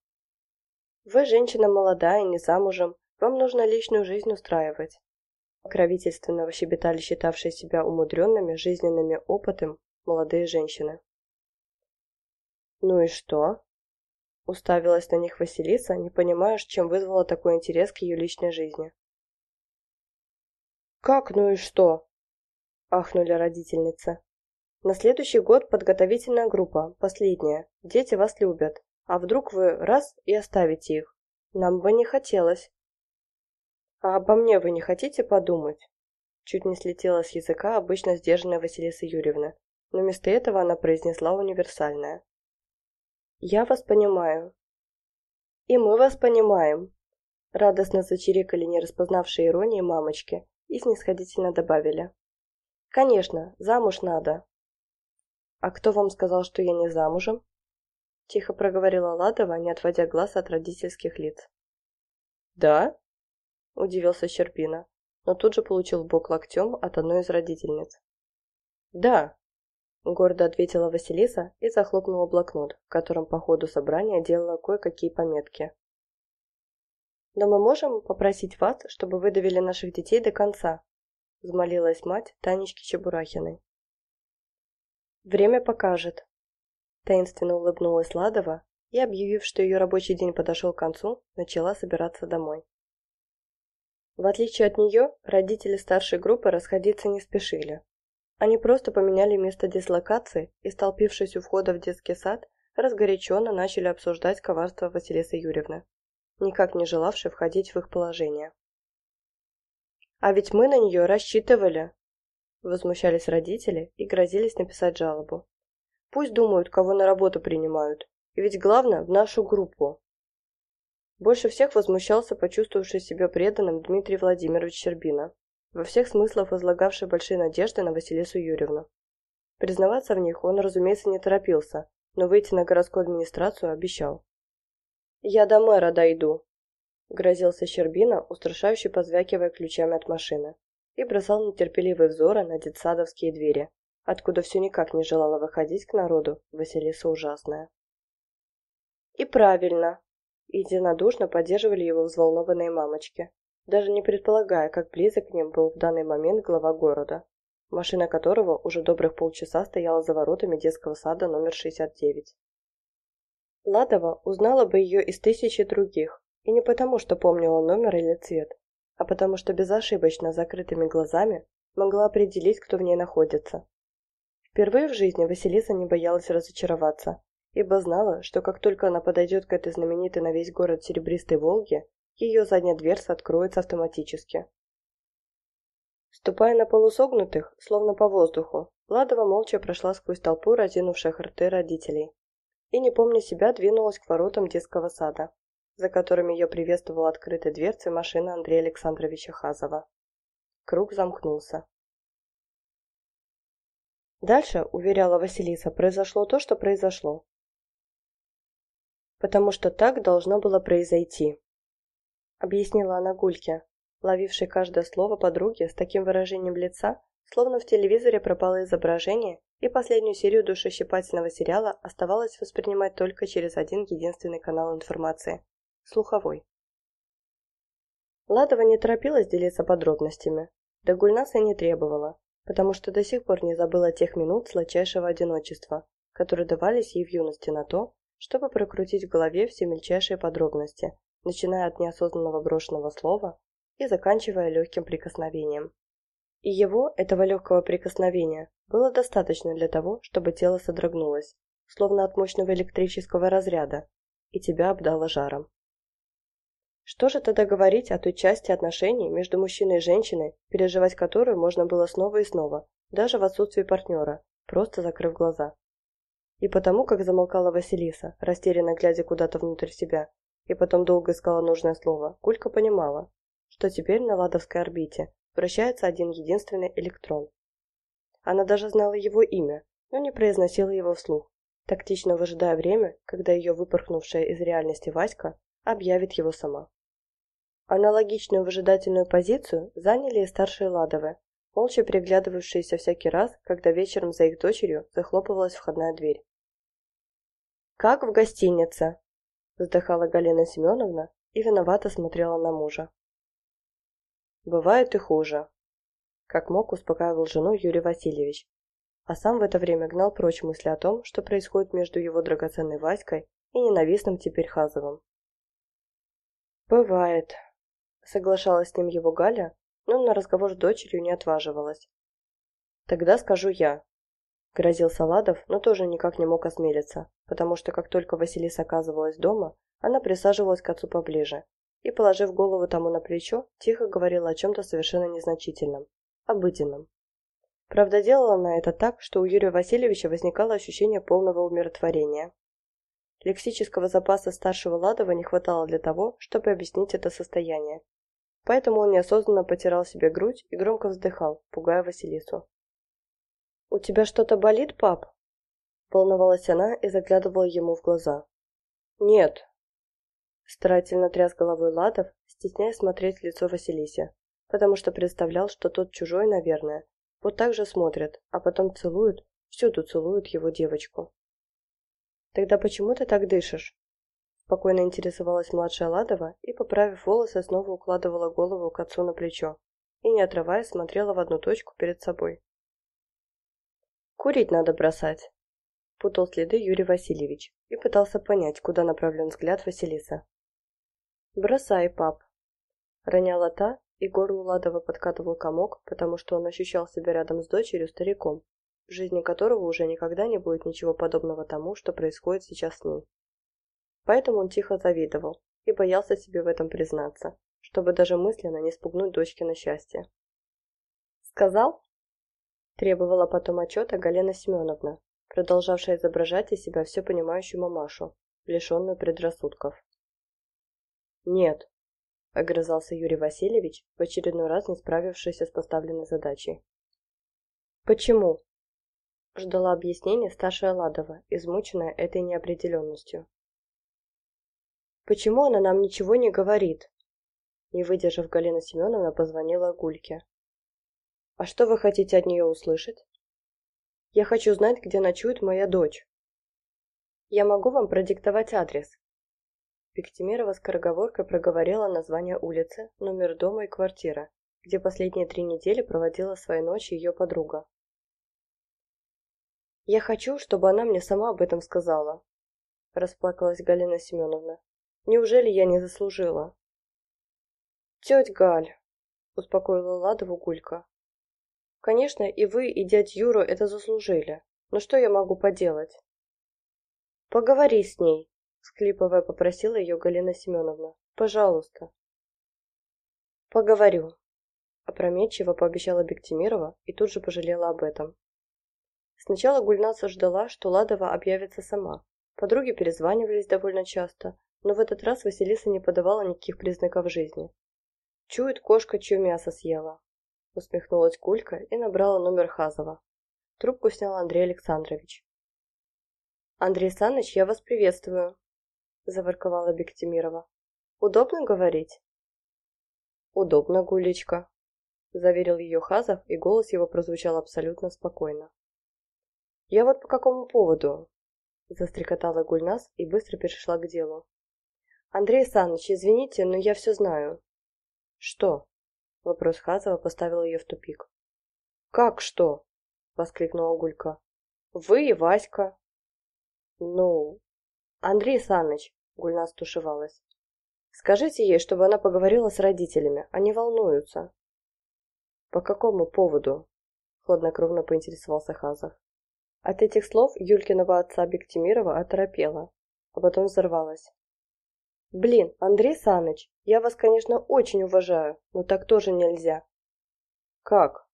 Вы женщина молодая, не замужем, вам нужно личную жизнь устраивать. Покровительственно щебетали считавшие себя умудренными жизненными опытом молодые женщины. «Ну и что?» Уставилась на них Василиса, не понимая, чем вызвала такой интерес к ее личной жизни. «Как ну и что?» – ахнули родительницы. «На следующий год подготовительная группа, последняя. Дети вас любят. А вдруг вы раз и оставите их? Нам бы не хотелось. А обо мне вы не хотите подумать? Чуть не слетела с языка обычно сдержанная Василиса Юрьевна, но вместо этого она произнесла универсальное. «Я вас понимаю». «И мы вас понимаем», — радостно зачирикали не распознавшие иронии мамочки и снисходительно добавили. «Конечно, замуж надо». «А кто вам сказал, что я не замужем?» Тихо проговорила Ладова, не отводя глаз от родительских лиц. «Да?» – удивился Щерпина, но тут же получил бок локтем от одной из родительниц. «Да», – гордо ответила Василиса и захлопнула блокнот, в котором по ходу собрания делала кое-какие пометки. «Но мы можем попросить вас, чтобы вы довели наших детей до конца», – взмолилась мать Танечки Чебурахиной. «Время покажет», Таинственно улыбнулась Ладова и, объявив, что ее рабочий день подошел к концу, начала собираться домой. В отличие от нее, родители старшей группы расходиться не спешили. Они просто поменяли место дислокации и, столпившись у входа в детский сад, разгоряченно начали обсуждать коварство Василисы Юрьевны, никак не желавшей входить в их положение. «А ведь мы на нее рассчитывали!» Возмущались родители и грозились написать жалобу. Пусть думают, кого на работу принимают. И ведь главное, в нашу группу. Больше всех возмущался почувствовавший себя преданным Дмитрий Владимирович Щербина, во всех смыслах возлагавший большие надежды на Василису Юрьевну. Признаваться в них он, разумеется, не торопился, но выйти на городскую администрацию обещал. «Я до мэра дойду», — грозился Щербина, устрашающе позвякивая ключами от машины, и бросал нетерпеливые взоры на детсадовские двери, откуда все никак не желала выходить к народу Василиса Ужасная. И правильно, единодушно поддерживали его взволнованные мамочки, даже не предполагая, как близок к ним был в данный момент глава города, машина которого уже добрых полчаса стояла за воротами детского сада номер 69. Ладова узнала бы ее из тысячи других, и не потому, что помнила номер или цвет, а потому что безошибочно закрытыми глазами могла определить, кто в ней находится. Впервые в жизни Василиса не боялась разочароваться, ибо знала, что как только она подойдет к этой знаменитой на весь город серебристой «Волге», ее задняя дверца откроется автоматически. Ступая на полусогнутых, словно по воздуху, Ладова молча прошла сквозь толпу разинувших рты родителей и, не помня себя, двинулась к воротам детского сада, за которыми ее приветствовала открытой дверцей машина Андрея Александровича Хазова. Круг замкнулся. Дальше, уверяла Василиса, произошло то, что произошло. Потому что так должно было произойти. Объяснила она Гульке, ловившей каждое слово подруги с таким выражением лица, словно в телевизоре пропало изображение, и последнюю серию душещипательного сериала оставалось воспринимать только через один единственный канал информации – слуховой. Ладова не торопилась делиться подробностями, да Гульнаса не требовала, потому что до сих пор не забыла тех минут сладчайшего одиночества, которые давались ей в юности на то, чтобы прокрутить в голове все мельчайшие подробности, начиная от неосознанного брошенного слова и заканчивая легким прикосновением. И его, этого легкого прикосновения, было достаточно для того, чтобы тело содрогнулось, словно от мощного электрического разряда, и тебя обдало жаром. Что же тогда говорить о той части отношений между мужчиной и женщиной, переживать которую можно было снова и снова, даже в отсутствии партнера, просто закрыв глаза? И потому, как замолкала Василиса, растерянно глядя куда-то внутрь себя, и потом долго искала нужное слово, Кулька понимала, что теперь на Ладовской орбите вращается один единственный электрон. Она даже знала его имя, но не произносила его вслух, тактично выжидая время, когда ее выпорхнувшая из реальности Васька объявит его сама. Аналогичную выжидательную позицию заняли и старшие Ладовы, молча приглядывавшиеся всякий раз, когда вечером за их дочерью захлопывалась входная дверь. «Как в гостинице?» – вздыхала Галина Семеновна и виновато смотрела на мужа. «Бывает и хуже», – как мог успокаивал жену Юрий Васильевич, а сам в это время гнал прочь мысли о том, что происходит между его драгоценной Васькой и ненавистным теперь Хазовым. «Бывает», Соглашалась с ним его Галя, но на разговор с дочерью не отваживалась. «Тогда скажу я», — грозил Саладов, но тоже никак не мог осмелиться, потому что как только Василиса оказывалась дома, она присаживалась к отцу поближе и, положив голову тому на плечо, тихо говорила о чем-то совершенно незначительном, обыденном. Правда, делала она это так, что у Юрия Васильевича возникало ощущение полного умиротворения. Лексического запаса старшего Ладова не хватало для того, чтобы объяснить это состояние, Поэтому он неосознанно потирал себе грудь и громко вздыхал, пугая Василису. «У тебя что-то болит, пап?» Волновалась она и заглядывала ему в глаза. «Нет». Старательно тряс головой Ладов, стесняясь смотреть в лицо Василисе, потому что представлял, что тот чужой, наверное, вот так же смотрит, а потом целует, всюду целует его девочку. «Тогда почему ты так дышишь?» Спокойно интересовалась младшая Ладова и, поправив волосы, снова укладывала голову к отцу на плечо и, не отрываясь, смотрела в одну точку перед собой. «Курить надо бросать», — путал следы Юрий Васильевич и пытался понять, куда направлен взгляд Василиса. «Бросай, пап», — роняла та, и горлу Ладова подкатывал комок, потому что он ощущал себя рядом с дочерью стариком, в жизни которого уже никогда не будет ничего подобного тому, что происходит сейчас с ней. Поэтому он тихо завидовал и боялся себе в этом признаться, чтобы даже мысленно не спугнуть дочки на счастье. «Сказал?» Требовала потом отчета Галина Семеновна, продолжавшая изображать из себя все понимающую мамашу, лишенную предрассудков. «Нет», — огрызался Юрий Васильевич, в очередной раз не справившийся с поставленной задачей. «Почему?» — ждала объяснения старшая Ладова, измученная этой неопределенностью. Почему она нам ничего не говорит?» Не выдержав, Галина Семеновна позвонила Гульке. «А что вы хотите от нее услышать?» «Я хочу знать, где ночует моя дочь». «Я могу вам продиктовать адрес». Пектимирова скороговоркой проговорила название улицы, номер дома и квартира, где последние три недели проводила свои ночи ее подруга. «Я хочу, чтобы она мне сама об этом сказала», – расплакалась Галина Семеновна. Неужели я не заслужила? Тетя Галь, успокоила Ладову Гулька. Конечно, и вы, и дядь Юра это заслужили. Но что я могу поделать? Поговори с ней, склипывая попросила ее Галина Семеновна. Пожалуйста. Поговорю. Опрометчиво пообещала Бектимирова и тут же пожалела об этом. Сначала Гульнаса ждала, что Ладова объявится сама. Подруги перезванивались довольно часто, но в этот раз Василиса не подавала никаких признаков жизни. «Чует кошка, чье мясо съела», — усмехнулась Кулька и набрала номер Хазова. Трубку снял Андрей Александрович. «Андрей Саныч, я вас приветствую», — заворковала Бектимирова. «Удобно говорить?» «Удобно, Гулечка», — заверил ее Хазов, и голос его прозвучал абсолютно спокойно. «Я вот по какому поводу?» — застрекотала Гульнас и быстро перешла к делу. «Андрей Саныч, извините, но я все знаю». «Что?» Вопрос Хазова поставил ее в тупик. «Как что?» — воскликнула Гулька. «Вы и Васька». «Ну...» «Андрей Саныч», — Гульна стушевалась. Скажите ей, чтобы она поговорила с родителями, они волнуются. По какому поводу? Хладнокровно поинтересовался Хазов. От этих слов Юлькиного отца Бектимирова оторопела, а потом взорвалась. «Блин, Андрей Саныч, я вас, конечно, очень уважаю, но так тоже нельзя». «Как?»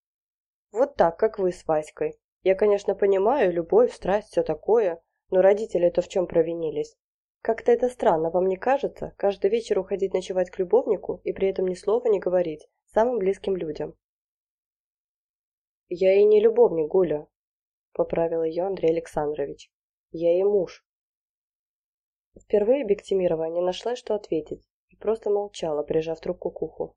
«Вот так, как вы с Васькой. Я, конечно, понимаю, любовь, страсть, все такое, но родители-то в чем провинились? Как-то это странно, вам не кажется, каждый вечер уходить ночевать к любовнику и при этом ни слова не говорить самым близким людям? «Я и не любовник, Гуля», — поправил ее Андрей Александрович. «Я и муж». Впервые Бектимирова не нашла, что ответить, и просто молчала, прижав трубку к уху.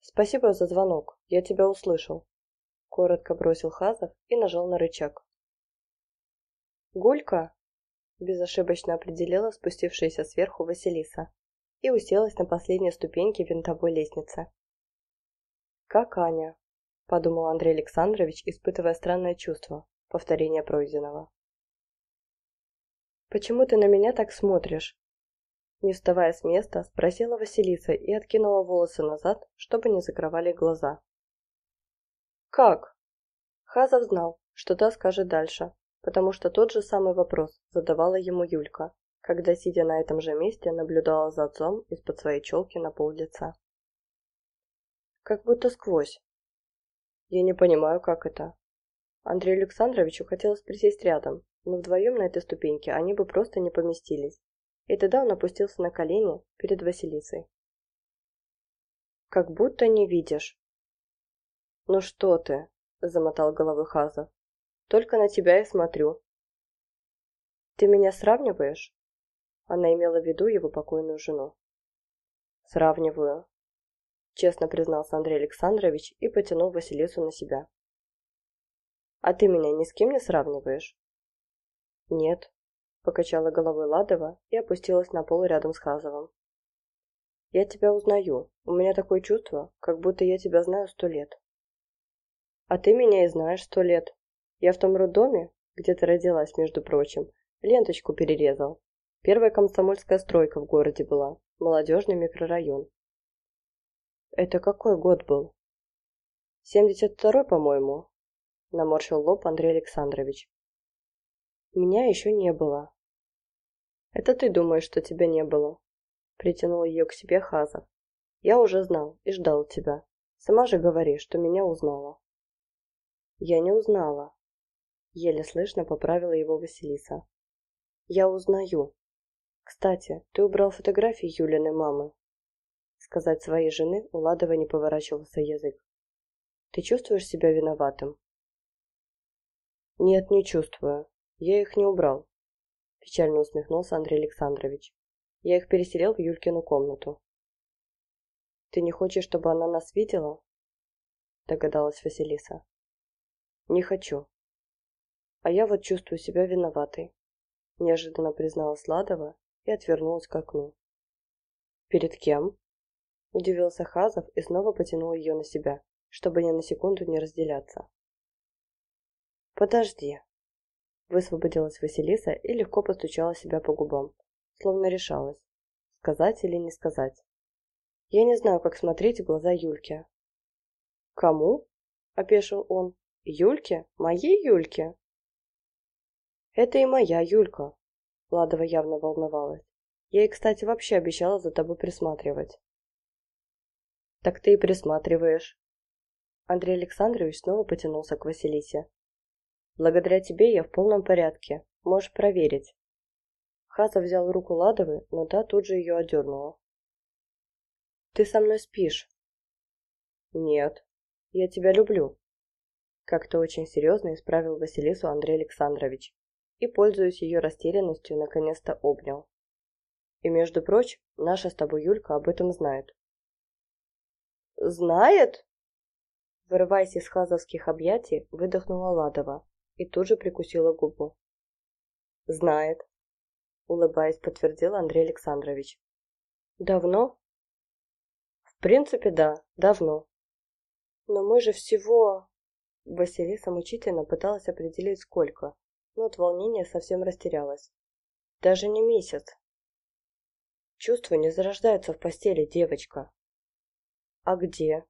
«Спасибо за звонок, я тебя услышал», — коротко бросил Хазов и нажал на рычаг. «Гулька?» – безошибочно определила спустившаяся сверху Василиса и уселась на последней ступеньке винтовой лестницы. «Как Аня?» – подумал Андрей Александрович, испытывая странное чувство, повторение пройденного. «Почему ты на меня так смотришь?» Не вставая с места, спросила Василиса и откинула волосы назад, чтобы не закрывали глаза. «Как?» Хазов знал, что та скажет дальше, потому что тот же самый вопрос задавала ему Юлька, когда, сидя на этом же месте, наблюдала за отцом из-под своей челки на пол лица. Как будто сквозь. Я не понимаю, как это. Андрею Александровичу хотелось присесть рядом, но вдвоем на этой ступеньке они бы просто не поместились. И тогда он опустился на колени перед Василисой. «Как будто не видишь». «Ну что ты?» – замотал головой Хазов. Только на тебя и смотрю. Ты меня сравниваешь? Она имела в виду его покойную жену. Сравниваю. Честно признался Андрей Александрович и потянул Василису на себя. А ты меня ни с кем не сравниваешь? Нет, покачала головой Ладова и опустилась на пол рядом с Хазовым. Я тебя узнаю. У меня такое чувство, как будто я тебя знаю сто лет. А ты меня и знаешь сто лет, я в том роддоме, где ты родилась, между прочим, ленточку перерезал. Первая комсомольская стройка в городе была, молодежный микрорайон. Это какой год был? 72-й, по-моему, наморщил лоб Андрей Александрович. Меня еще не было. Это ты думаешь, что тебя не было? Притянул ее к себе Хазов. Я уже знал и ждал тебя. Сама же говори, что меня узнала. Я не узнала, Еле слышно поправила его Василиса. «Я узнаю. Кстати, ты убрал фотографии Юлиной мамы?» Сказать своей жены у Ладова не поворачивался язык. «Ты чувствуешь себя виноватым?» «Нет, не чувствую. Я их не убрал», – печально усмехнулся Андрей Александрович. «Я их переселил в Юлькину комнату». «Ты не хочешь, чтобы она нас видела?» – догадалась Василиса. «Не хочу», а я вот чувствую себя виноватой. Неожиданно призналась Ладова и отвернулась к окну. «Перед кем?» Удивился Хазов и снова потянул ее на себя, чтобы ни на секунду не разделяться. «Подожди!» Высвободилась Василиса и легко постучала себя по губам, словно решалась, сказать или не сказать. «Я не знаю, как смотреть в глаза Юльке». «Кому?» – опешил он. «Юльке? Моей Юльке?» Это и моя Юлька. Ладова явно волновалась. Я ей, кстати, вообще обещала за тобой присматривать. Так ты и присматриваешь. Андрей Александрович снова потянулся к Василисе. Благодаря тебе я в полном порядке. Можешь проверить. Хаза взял руку Ладовой, но та тут же ее одернула. «Ты со мной спишь?» «Нет, я тебя люблю», — как-то очень серьезно исправил Василису Андрей Александрович и, пользуясь ее растерянностью, наконец-то обнял. И, между прочим, наша с тобой Юлька об этом знает. «Знает?» Вырываясь из хазовских объятий, выдохнула Ладова и тут же прикусила губу. «Знает», — улыбаясь, подтвердил Андрей Александрович. «Давно?» «В принципе, да, давно. Но мы же всего...» Василиса мучительно пыталась определить, сколько, но от волнения совсем растерялась. Даже не месяц. Чувства не зарождаются в постели, девочка. А где?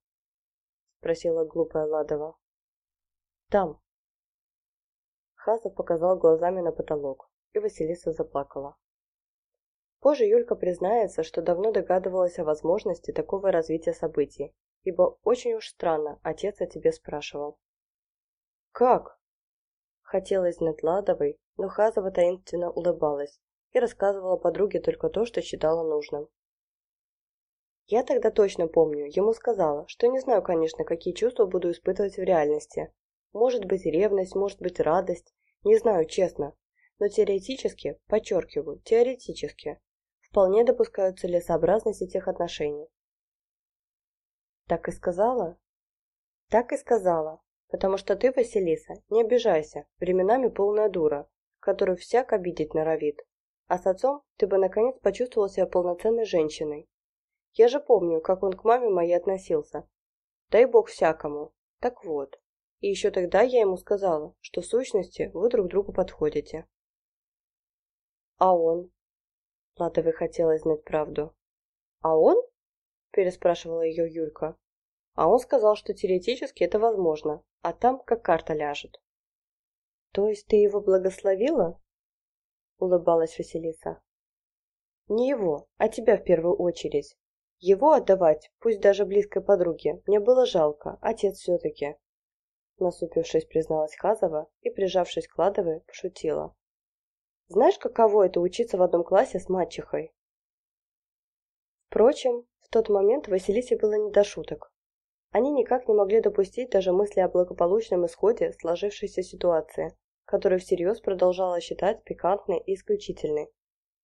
Спросила глупая Ладова. Там. Хазов показал глазами на потолок, и Василиса заплакала. Позже Юлька признается, что давно догадывалась о возможности такого развития событий, ибо очень уж странно отец о тебе спрашивал. «Как?» Хотелось знать Ладовой, но Хазова таинственно улыбалась и рассказывала подруге только то, что считала нужным. Я тогда точно помню, ему сказала, что не знаю, конечно, какие чувства буду испытывать в реальности. Может быть ревность, может быть радость, не знаю, честно. Но теоретически, подчеркиваю, теоретически, вполне допускаю целесообразность этих отношений. Так и сказала? Так и сказала, потому что ты, Василиса, не обижайся, временами полная дура, которую всяк обидеть норовит. А с отцом ты бы наконец почувствовала себя полноценной женщиной. Я же помню, как он к маме моей относился. Дай бог всякому. Так вот. И еще тогда я ему сказала, что в сущности вы друг другу подходите. А он? Ладовой хотелось знать правду. А он? Переспрашивала ее Юлька. А он сказал, что теоретически это возможно, а там как карта ляжет. То есть ты его благословила? Улыбалась Василиса. Не его, а тебя в первую очередь. Его отдавать, пусть даже близкой подруге, мне было жалко, отец все-таки. Насупившись, призналась Хазова и, прижавшись к Ладовой, пошутила. Знаешь, каково это учиться в одном классе с мачехой? Впрочем, в тот момент Василисе было не до шуток. Они никак не могли допустить даже мысли о благополучном исходе сложившейся ситуации, которую всерьез продолжала считать пикантной и исключительной.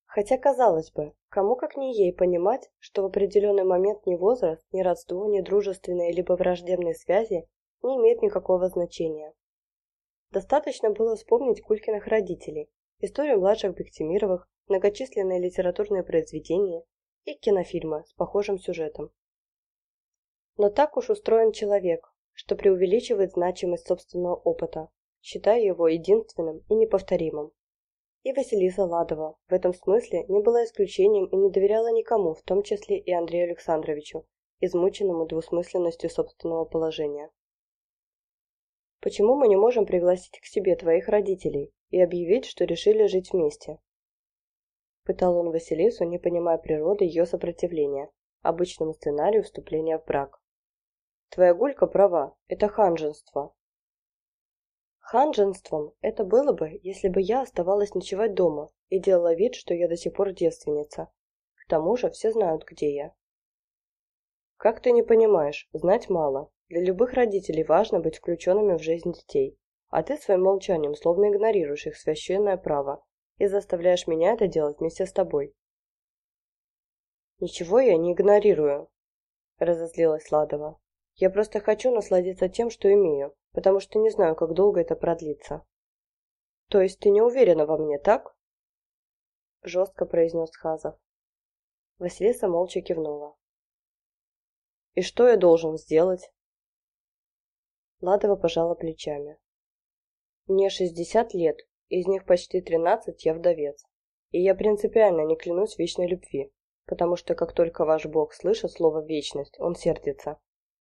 Хотя, казалось бы, кому как не ей понимать, что в определенный момент ни возраст, ни родство, ни дружественные либо враждебные связи не имеют никакого значения. Достаточно было вспомнить Кулькиных родителей, историю младших Бектимировых, многочисленные литературные произведения и кинофильмы с похожим сюжетом. Но так уж устроен человек, что преувеличивает значимость собственного опыта, считая его единственным и неповторимым. И Василиса Ладова в этом смысле не была исключением и не доверяла никому, в том числе и Андрею Александровичу, измученному двусмысленностью собственного положения. «Почему мы не можем пригласить к себе твоих родителей и объявить, что решили жить вместе?» Пытал он Василису, не понимая природы ее сопротивления, обычному сценарию вступления в брак. «Твоя Гулька права, это ханженство, Ханженством это было бы, если бы я оставалась ночевать дома и делала вид, что я до сих пор девственница. К тому же все знают, где я. Как ты не понимаешь, знать мало. Для любых родителей важно быть включенными в жизнь детей. А ты своим молчанием словно игнорируешь их священное право и заставляешь меня это делать вместе с тобой. Ничего я не игнорирую, разозлилась Ладова. Я просто хочу насладиться тем, что имею, потому что не знаю, как долго это продлится. То есть ты не уверена во мне, так? Жестко произнес Хазов. Василиса молча кивнула. И что я должен сделать? Ладова пожала плечами. Мне шестьдесят лет, из них почти тринадцать я вдовец. И я принципиально не клянусь вечной любви, потому что как только ваш бог слышит слово «вечность», он сердится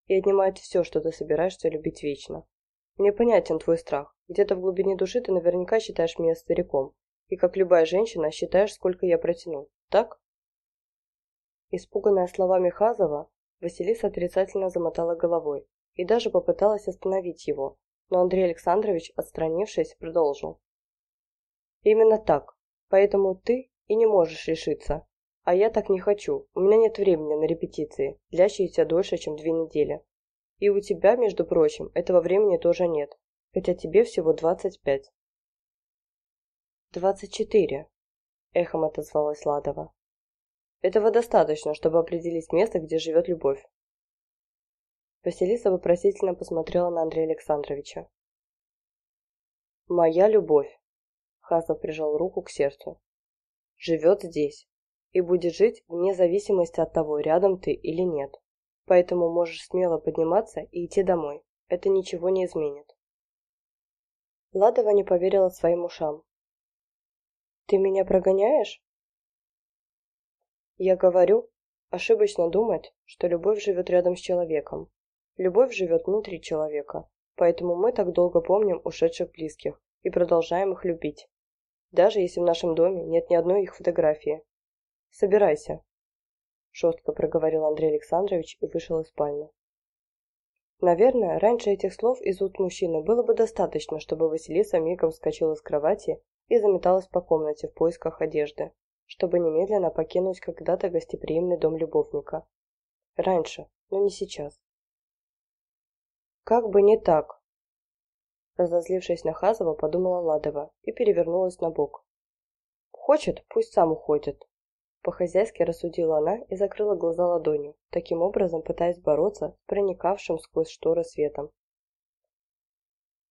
и отнимает все, что ты собираешься любить вечно. Мне понятен твой страх. Где-то в глубине души ты наверняка считаешь меня стариком. И как любая женщина, считаешь, сколько я протяну. Так? Испуганная словами Хазова, Василиса отрицательно замотала головой и даже попыталась остановить его, но Андрей Александрович, отстранившись, продолжил. «Именно так. Поэтому ты и не можешь решиться. А я так не хочу. У меня нет времени на репетиции, длящиеся дольше, чем две недели. И у тебя, между прочим, этого времени тоже нет, хотя тебе всего двадцать пять. «Двадцать четыре», — эхом отозвалась Ладова. «Этого достаточно, чтобы определить место, где живет любовь». Василиса вопросительно посмотрела на Андрея Александровича. «Моя любовь», — Хасов прижал руку к сердцу, — «живет здесь и будет жить вне зависимости от того, рядом ты или нет» поэтому можешь смело подниматься и идти домой. Это ничего не изменит. Ладова не поверила своим ушам. «Ты меня прогоняешь?» Я говорю, ошибочно думать, что любовь живет рядом с человеком. Любовь живет внутри человека, поэтому мы так долго помним ушедших близких и продолжаем их любить. Даже если в нашем доме нет ни одной их фотографии. Собирайся, жестко проговорил Андрей Александрович и вышел из спальни. Наверное, раньше этих слов из уст мужчины было бы достаточно, чтобы Василиса мигом вскочила с кровати и заметалась по комнате в поисках одежды, чтобы немедленно покинуть когда-то гостеприимный дом любовника. Раньше, но не сейчас. Как бы не так. Разозлившись на Хазова, подумала Ладова и перевернулась на бок. Хочет, пусть сам уходит. По-хозяйски рассудила она и закрыла глаза ладонью, таким образом пытаясь бороться с проникавшим сквозь шторы светом.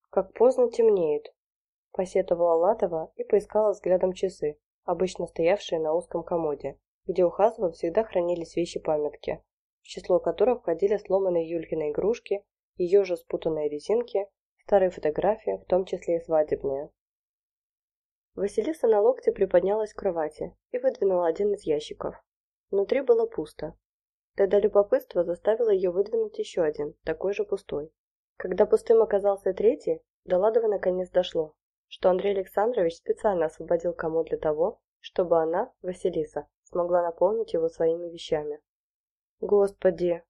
«Как поздно темнеет», — посетовала Латова и поискала взглядом часы, обычно стоявшие на узком комоде, где у Хазова всегда хранились вещи-памятки, в число которых входили сломанные Юлькины игрушки, ее же спутанные резинки, старые фотографии, в том числе и свадебные. Василиса на локте приподнялась к кровати и выдвинула один из ящиков. Внутри было пусто. Тогда любопытство заставило ее выдвинуть еще один, такой же пустой. Когда пустым оказался третий, до Ладова наконец дошло, что Андрей Александрович специально освободил комод для того, чтобы она, Василиса, смогла наполнить его своими вещами. «Господи!»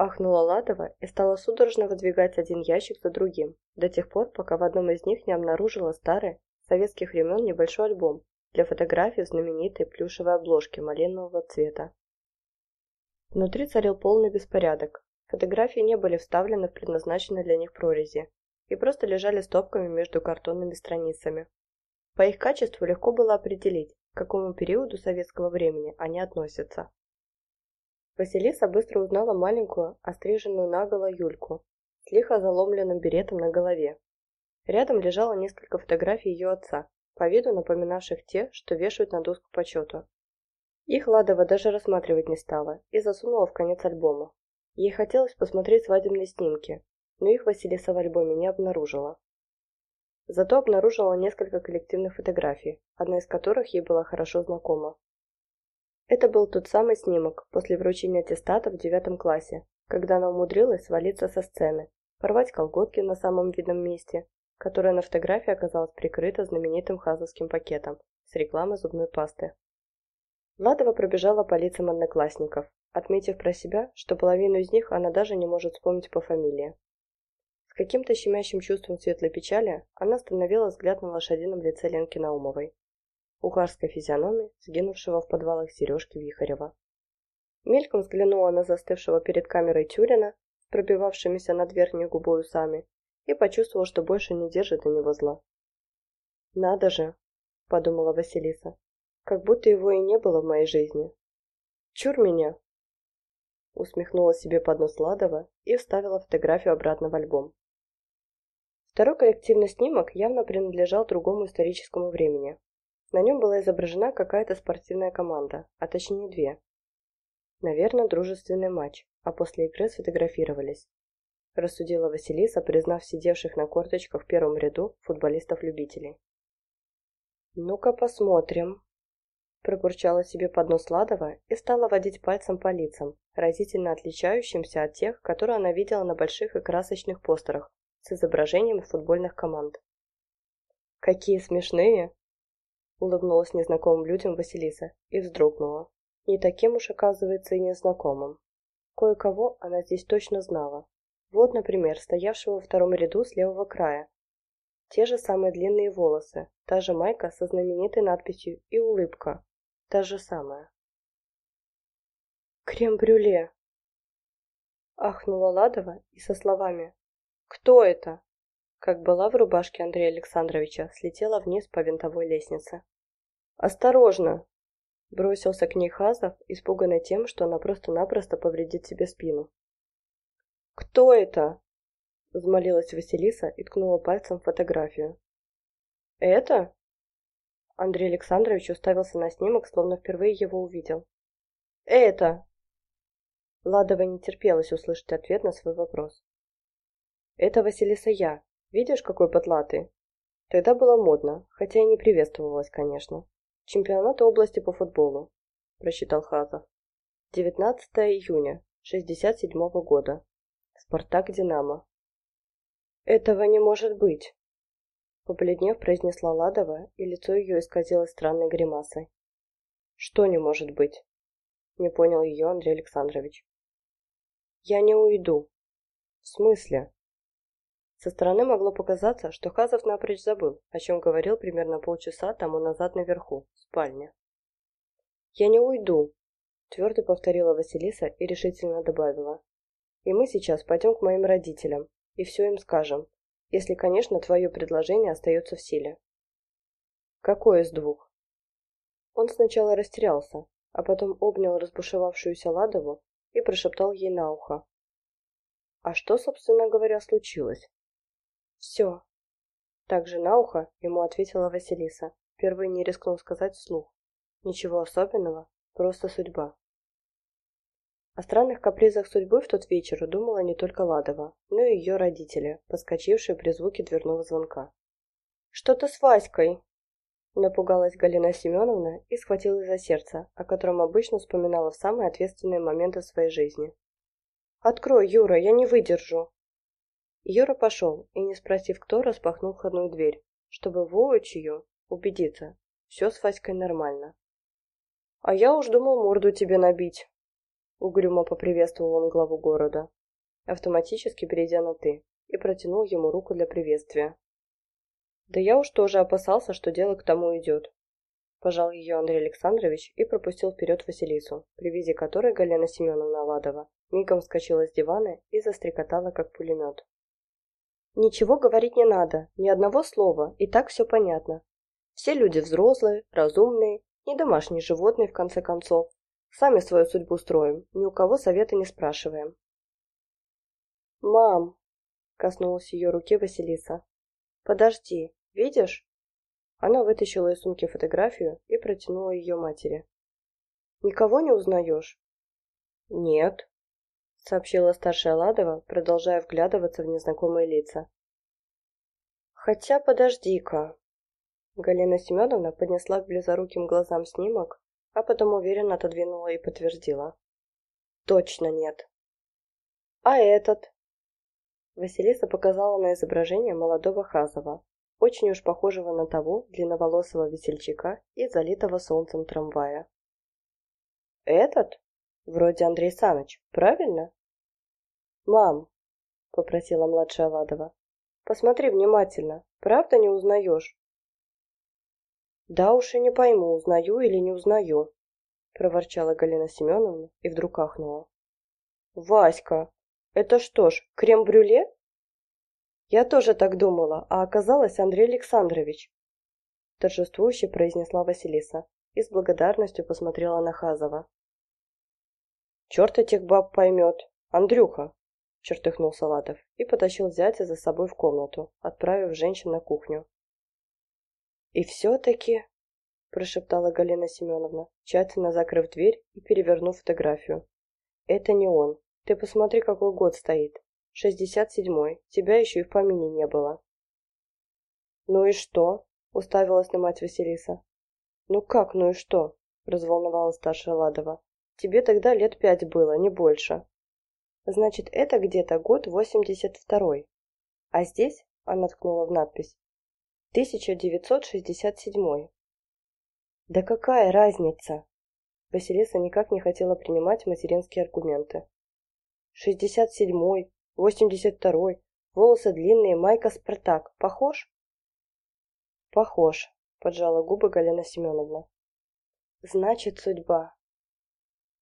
Ахнула Ладова и стала судорожно выдвигать один ящик за другим, до тех пор, пока в одном из них не обнаружила старый, советских времен небольшой альбом для фотографий в знаменитой плюшевой обложке малинового цвета. Внутри царил полный беспорядок. Фотографии не были вставлены в предназначенные для них прорези и просто лежали стопками между картонными страницами. По их качеству легко было определить, к какому периоду советского времени они относятся. Василиса быстро узнала маленькую, остриженную наголо Юльку с лихо заломленным беретом на голове Рядом лежало несколько фотографий ее отца, по виду напоминавших те, что вешают на доску почета. Их Ладова даже рассматривать не стала и засунула в конец альбома. Ей хотелось посмотреть свадебные снимки, но их Василиса в альбоме не обнаружила. Зато обнаружила несколько коллективных фотографий, одна из которых ей была хорошо знакома. Это был тот самый снимок после вручения аттестата в девятом классе, когда она умудрилась свалиться со сцены, порвать колготки на самом видном месте которая на фотографии оказалась прикрыта знаменитым хазовским пакетом с рекламой зубной пасты. Ладова пробежала по лицам одноклассников, отметив про себя, что половину из них она даже не может вспомнить по фамилии. С каким-то щемящим чувством светлой печали она остановила взгляд на лошадином лице Ленки Наумовой, ухарской физиономии, сгинувшего в подвалах Сережки Вихарева. Мельком взглянула на застывшего перед камерой Тюрина пробивавшимися над верхней губой усами и почувствовал, что больше не держит на него зла. «Надо же!» – подумала Василиса. «Как будто его и не было в моей жизни. Чур меня!» Усмехнула себе под нос Ладова и вставила фотографию обратно в альбом. Второй коллективный снимок явно принадлежал другому историческому времени. На нем была изображена какая-то спортивная команда, а точнее две. Наверное, дружественный матч, а после игры сфотографировались рассудила Василиса, признав сидевших на корточках в первом ряду футболистов-любителей. «Ну-ка посмотрим», – пробурчала себе под нос Ладова и стала водить пальцем по лицам, разительно отличающимся от тех, которые она видела на больших и красочных постерах с изображениями футбольных команд. «Какие смешные!» – улыбнулась незнакомым людям Василиса и вздрогнула. Не таким уж, оказывается, и незнакомым. Кое-кого она здесь точно знала, вот, например, стоявшего во втором ряду с левого края. Те же самые длинные волосы, та же майка со знаменитой надписью и улыбка. Та же самая. «Крем-брюле!» Ахнула Ладова и со словами «Кто это?» Как была в рубашке Андрея Александровича, слетела вниз по винтовой лестнице. «Осторожно!» Бросился к ней Хазов, испуганный тем, что она просто-напросто повредит себе спину. «Кто это?» – взмолилась Василиса и ткнула пальцем в фотографию. «Это?» Андрей Александрович уставился на снимок, словно впервые его увидел. «Это!» Ладова не терпелась услышать ответ на свой вопрос. «Это Василиса я. Видишь, какой потлатый?» Тогда было модно, хотя и не приветствовалось, конечно. Чемпионат области по футболу. прочитал Хазов. 19 июня 67 -го года. Спартак Динамо. Этого не может быть. Побледнев, произнесла Ладова, и лицо ее исказилось странной гримасой. Что не может быть? Не понял ее Андрей Александрович. Я не уйду. В смысле? Со стороны могло показаться, что Хазов напрочь забыл, о чем говорил примерно полчаса тому назад наверху, в спальне. «Я не уйду», — твердо повторила Василиса и решительно добавила. «И мы сейчас пойдем к моим родителям и все им скажем, если, конечно, твое предложение остается в силе». «Какое из двух?» Он сначала растерялся, а потом обнял разбушевавшуюся Ладову и прошептал ей на ухо. «А что, собственно говоря, случилось?» «Все». Также на ухо ему ответила Василиса, впервые не рискнул сказать вслух. Ничего особенного, просто судьба. О странных капризах судьбы в тот вечер думала не только Ладова, но и ее родители, подскочившие при звуке дверного звонка. «Что-то с Васькой!» Напугалась Галина Семеновна и схватилась за сердце, о котором обычно вспоминала в самые ответственные моменты своей жизни. «Открой, Юра, я не выдержу!» Юра пошел и, не спросив кто, распахнул входную дверь, чтобы воочию убедиться, все с Васькой нормально. «А я уж думал морду тебе набить», — угрюмо поприветствовал он главу города, автоматически перейдя на «ты», и протянул ему руку для приветствия. «Да я уж тоже опасался, что дело к тому идет», — пожал ее Андрей Александрович и пропустил вперед Василису, при виде которой Галина Семеновна Ладова мигом вскочила с дивана и застрекотала, как пулемет. Ничего говорить не надо, ни одного слова, и так все понятно. Все люди взрослые, разумные, не домашние животные, в конце концов. Сами свою судьбу строим, ни у кого совета не спрашиваем. «Мам!» — коснулась ее руки Василиса. «Подожди, видишь?» Она вытащила из сумки фотографию и протянула ее матери. «Никого не узнаешь?» «Нет», сообщила старшая Ладова, продолжая вглядываться в незнакомые лица. «Хотя подожди-ка». Галина Семеновна поднесла к близоруким глазам снимок, а потом уверенно отодвинула и подтвердила. «Точно нет». «А этот?» Василиса показала на изображение молодого Хазова, очень уж похожего на того длинноволосого весельчака и залитого солнцем трамвая. «Этот?» Вроде Андрей Саныч, правильно? Мам, попросила младшая Ладова, посмотри внимательно, правда не узнаешь? Да уж и не пойму, узнаю или не узнаю, проворчала Галина Семеновна и вдруг ахнула. Васька, это что ж, крем-брюле? Я тоже так думала, а оказалось Андрей Александрович. Торжествующе произнесла Василиса и с благодарностью посмотрела на Хазова. Черт этих баб поймет. Андрюха, чертыхнул Салатов и потащил зятя за собой в комнату, отправив женщин на кухню. И все-таки, прошептала Галина Семеновна, тщательно закрыв дверь и перевернув фотографию. Это не он. Ты посмотри, какой год стоит. Шестьдесят седьмой. Тебя еще и в помине не было. Ну и что? Уставилась на мать Василиса. Ну как, ну и что? Разволновалась старшая Ладова. Тебе тогда лет пять было, не больше. Значит, это где-то год восемьдесят второй. А здесь, она ткнула в надпись, 1967. Да какая разница? Василиса никак не хотела принимать материнские аргументы. 67-й, 82-й, волосы длинные, майка Спартак. Похож? Похож, поджала губы Галина Семеновна. Значит, судьба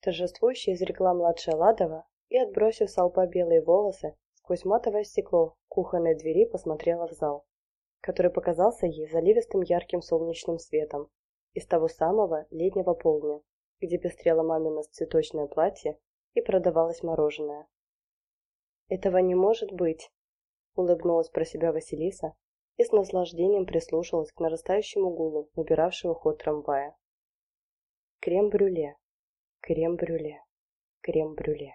торжествующе изрекла младшая Ладова и, отбросив с лба белые волосы, сквозь матовое стекло кухонной двери посмотрела в зал, который показался ей заливистым ярким солнечным светом из того самого летнего полдня, где пестрело мамино цветочное платье и продавалось мороженое. «Этого не может быть!» — улыбнулась про себя Василиса и с наслаждением прислушалась к нарастающему гулу, набиравшего ход трамвая. Крем-брюле крем-брюле, крем-брюле.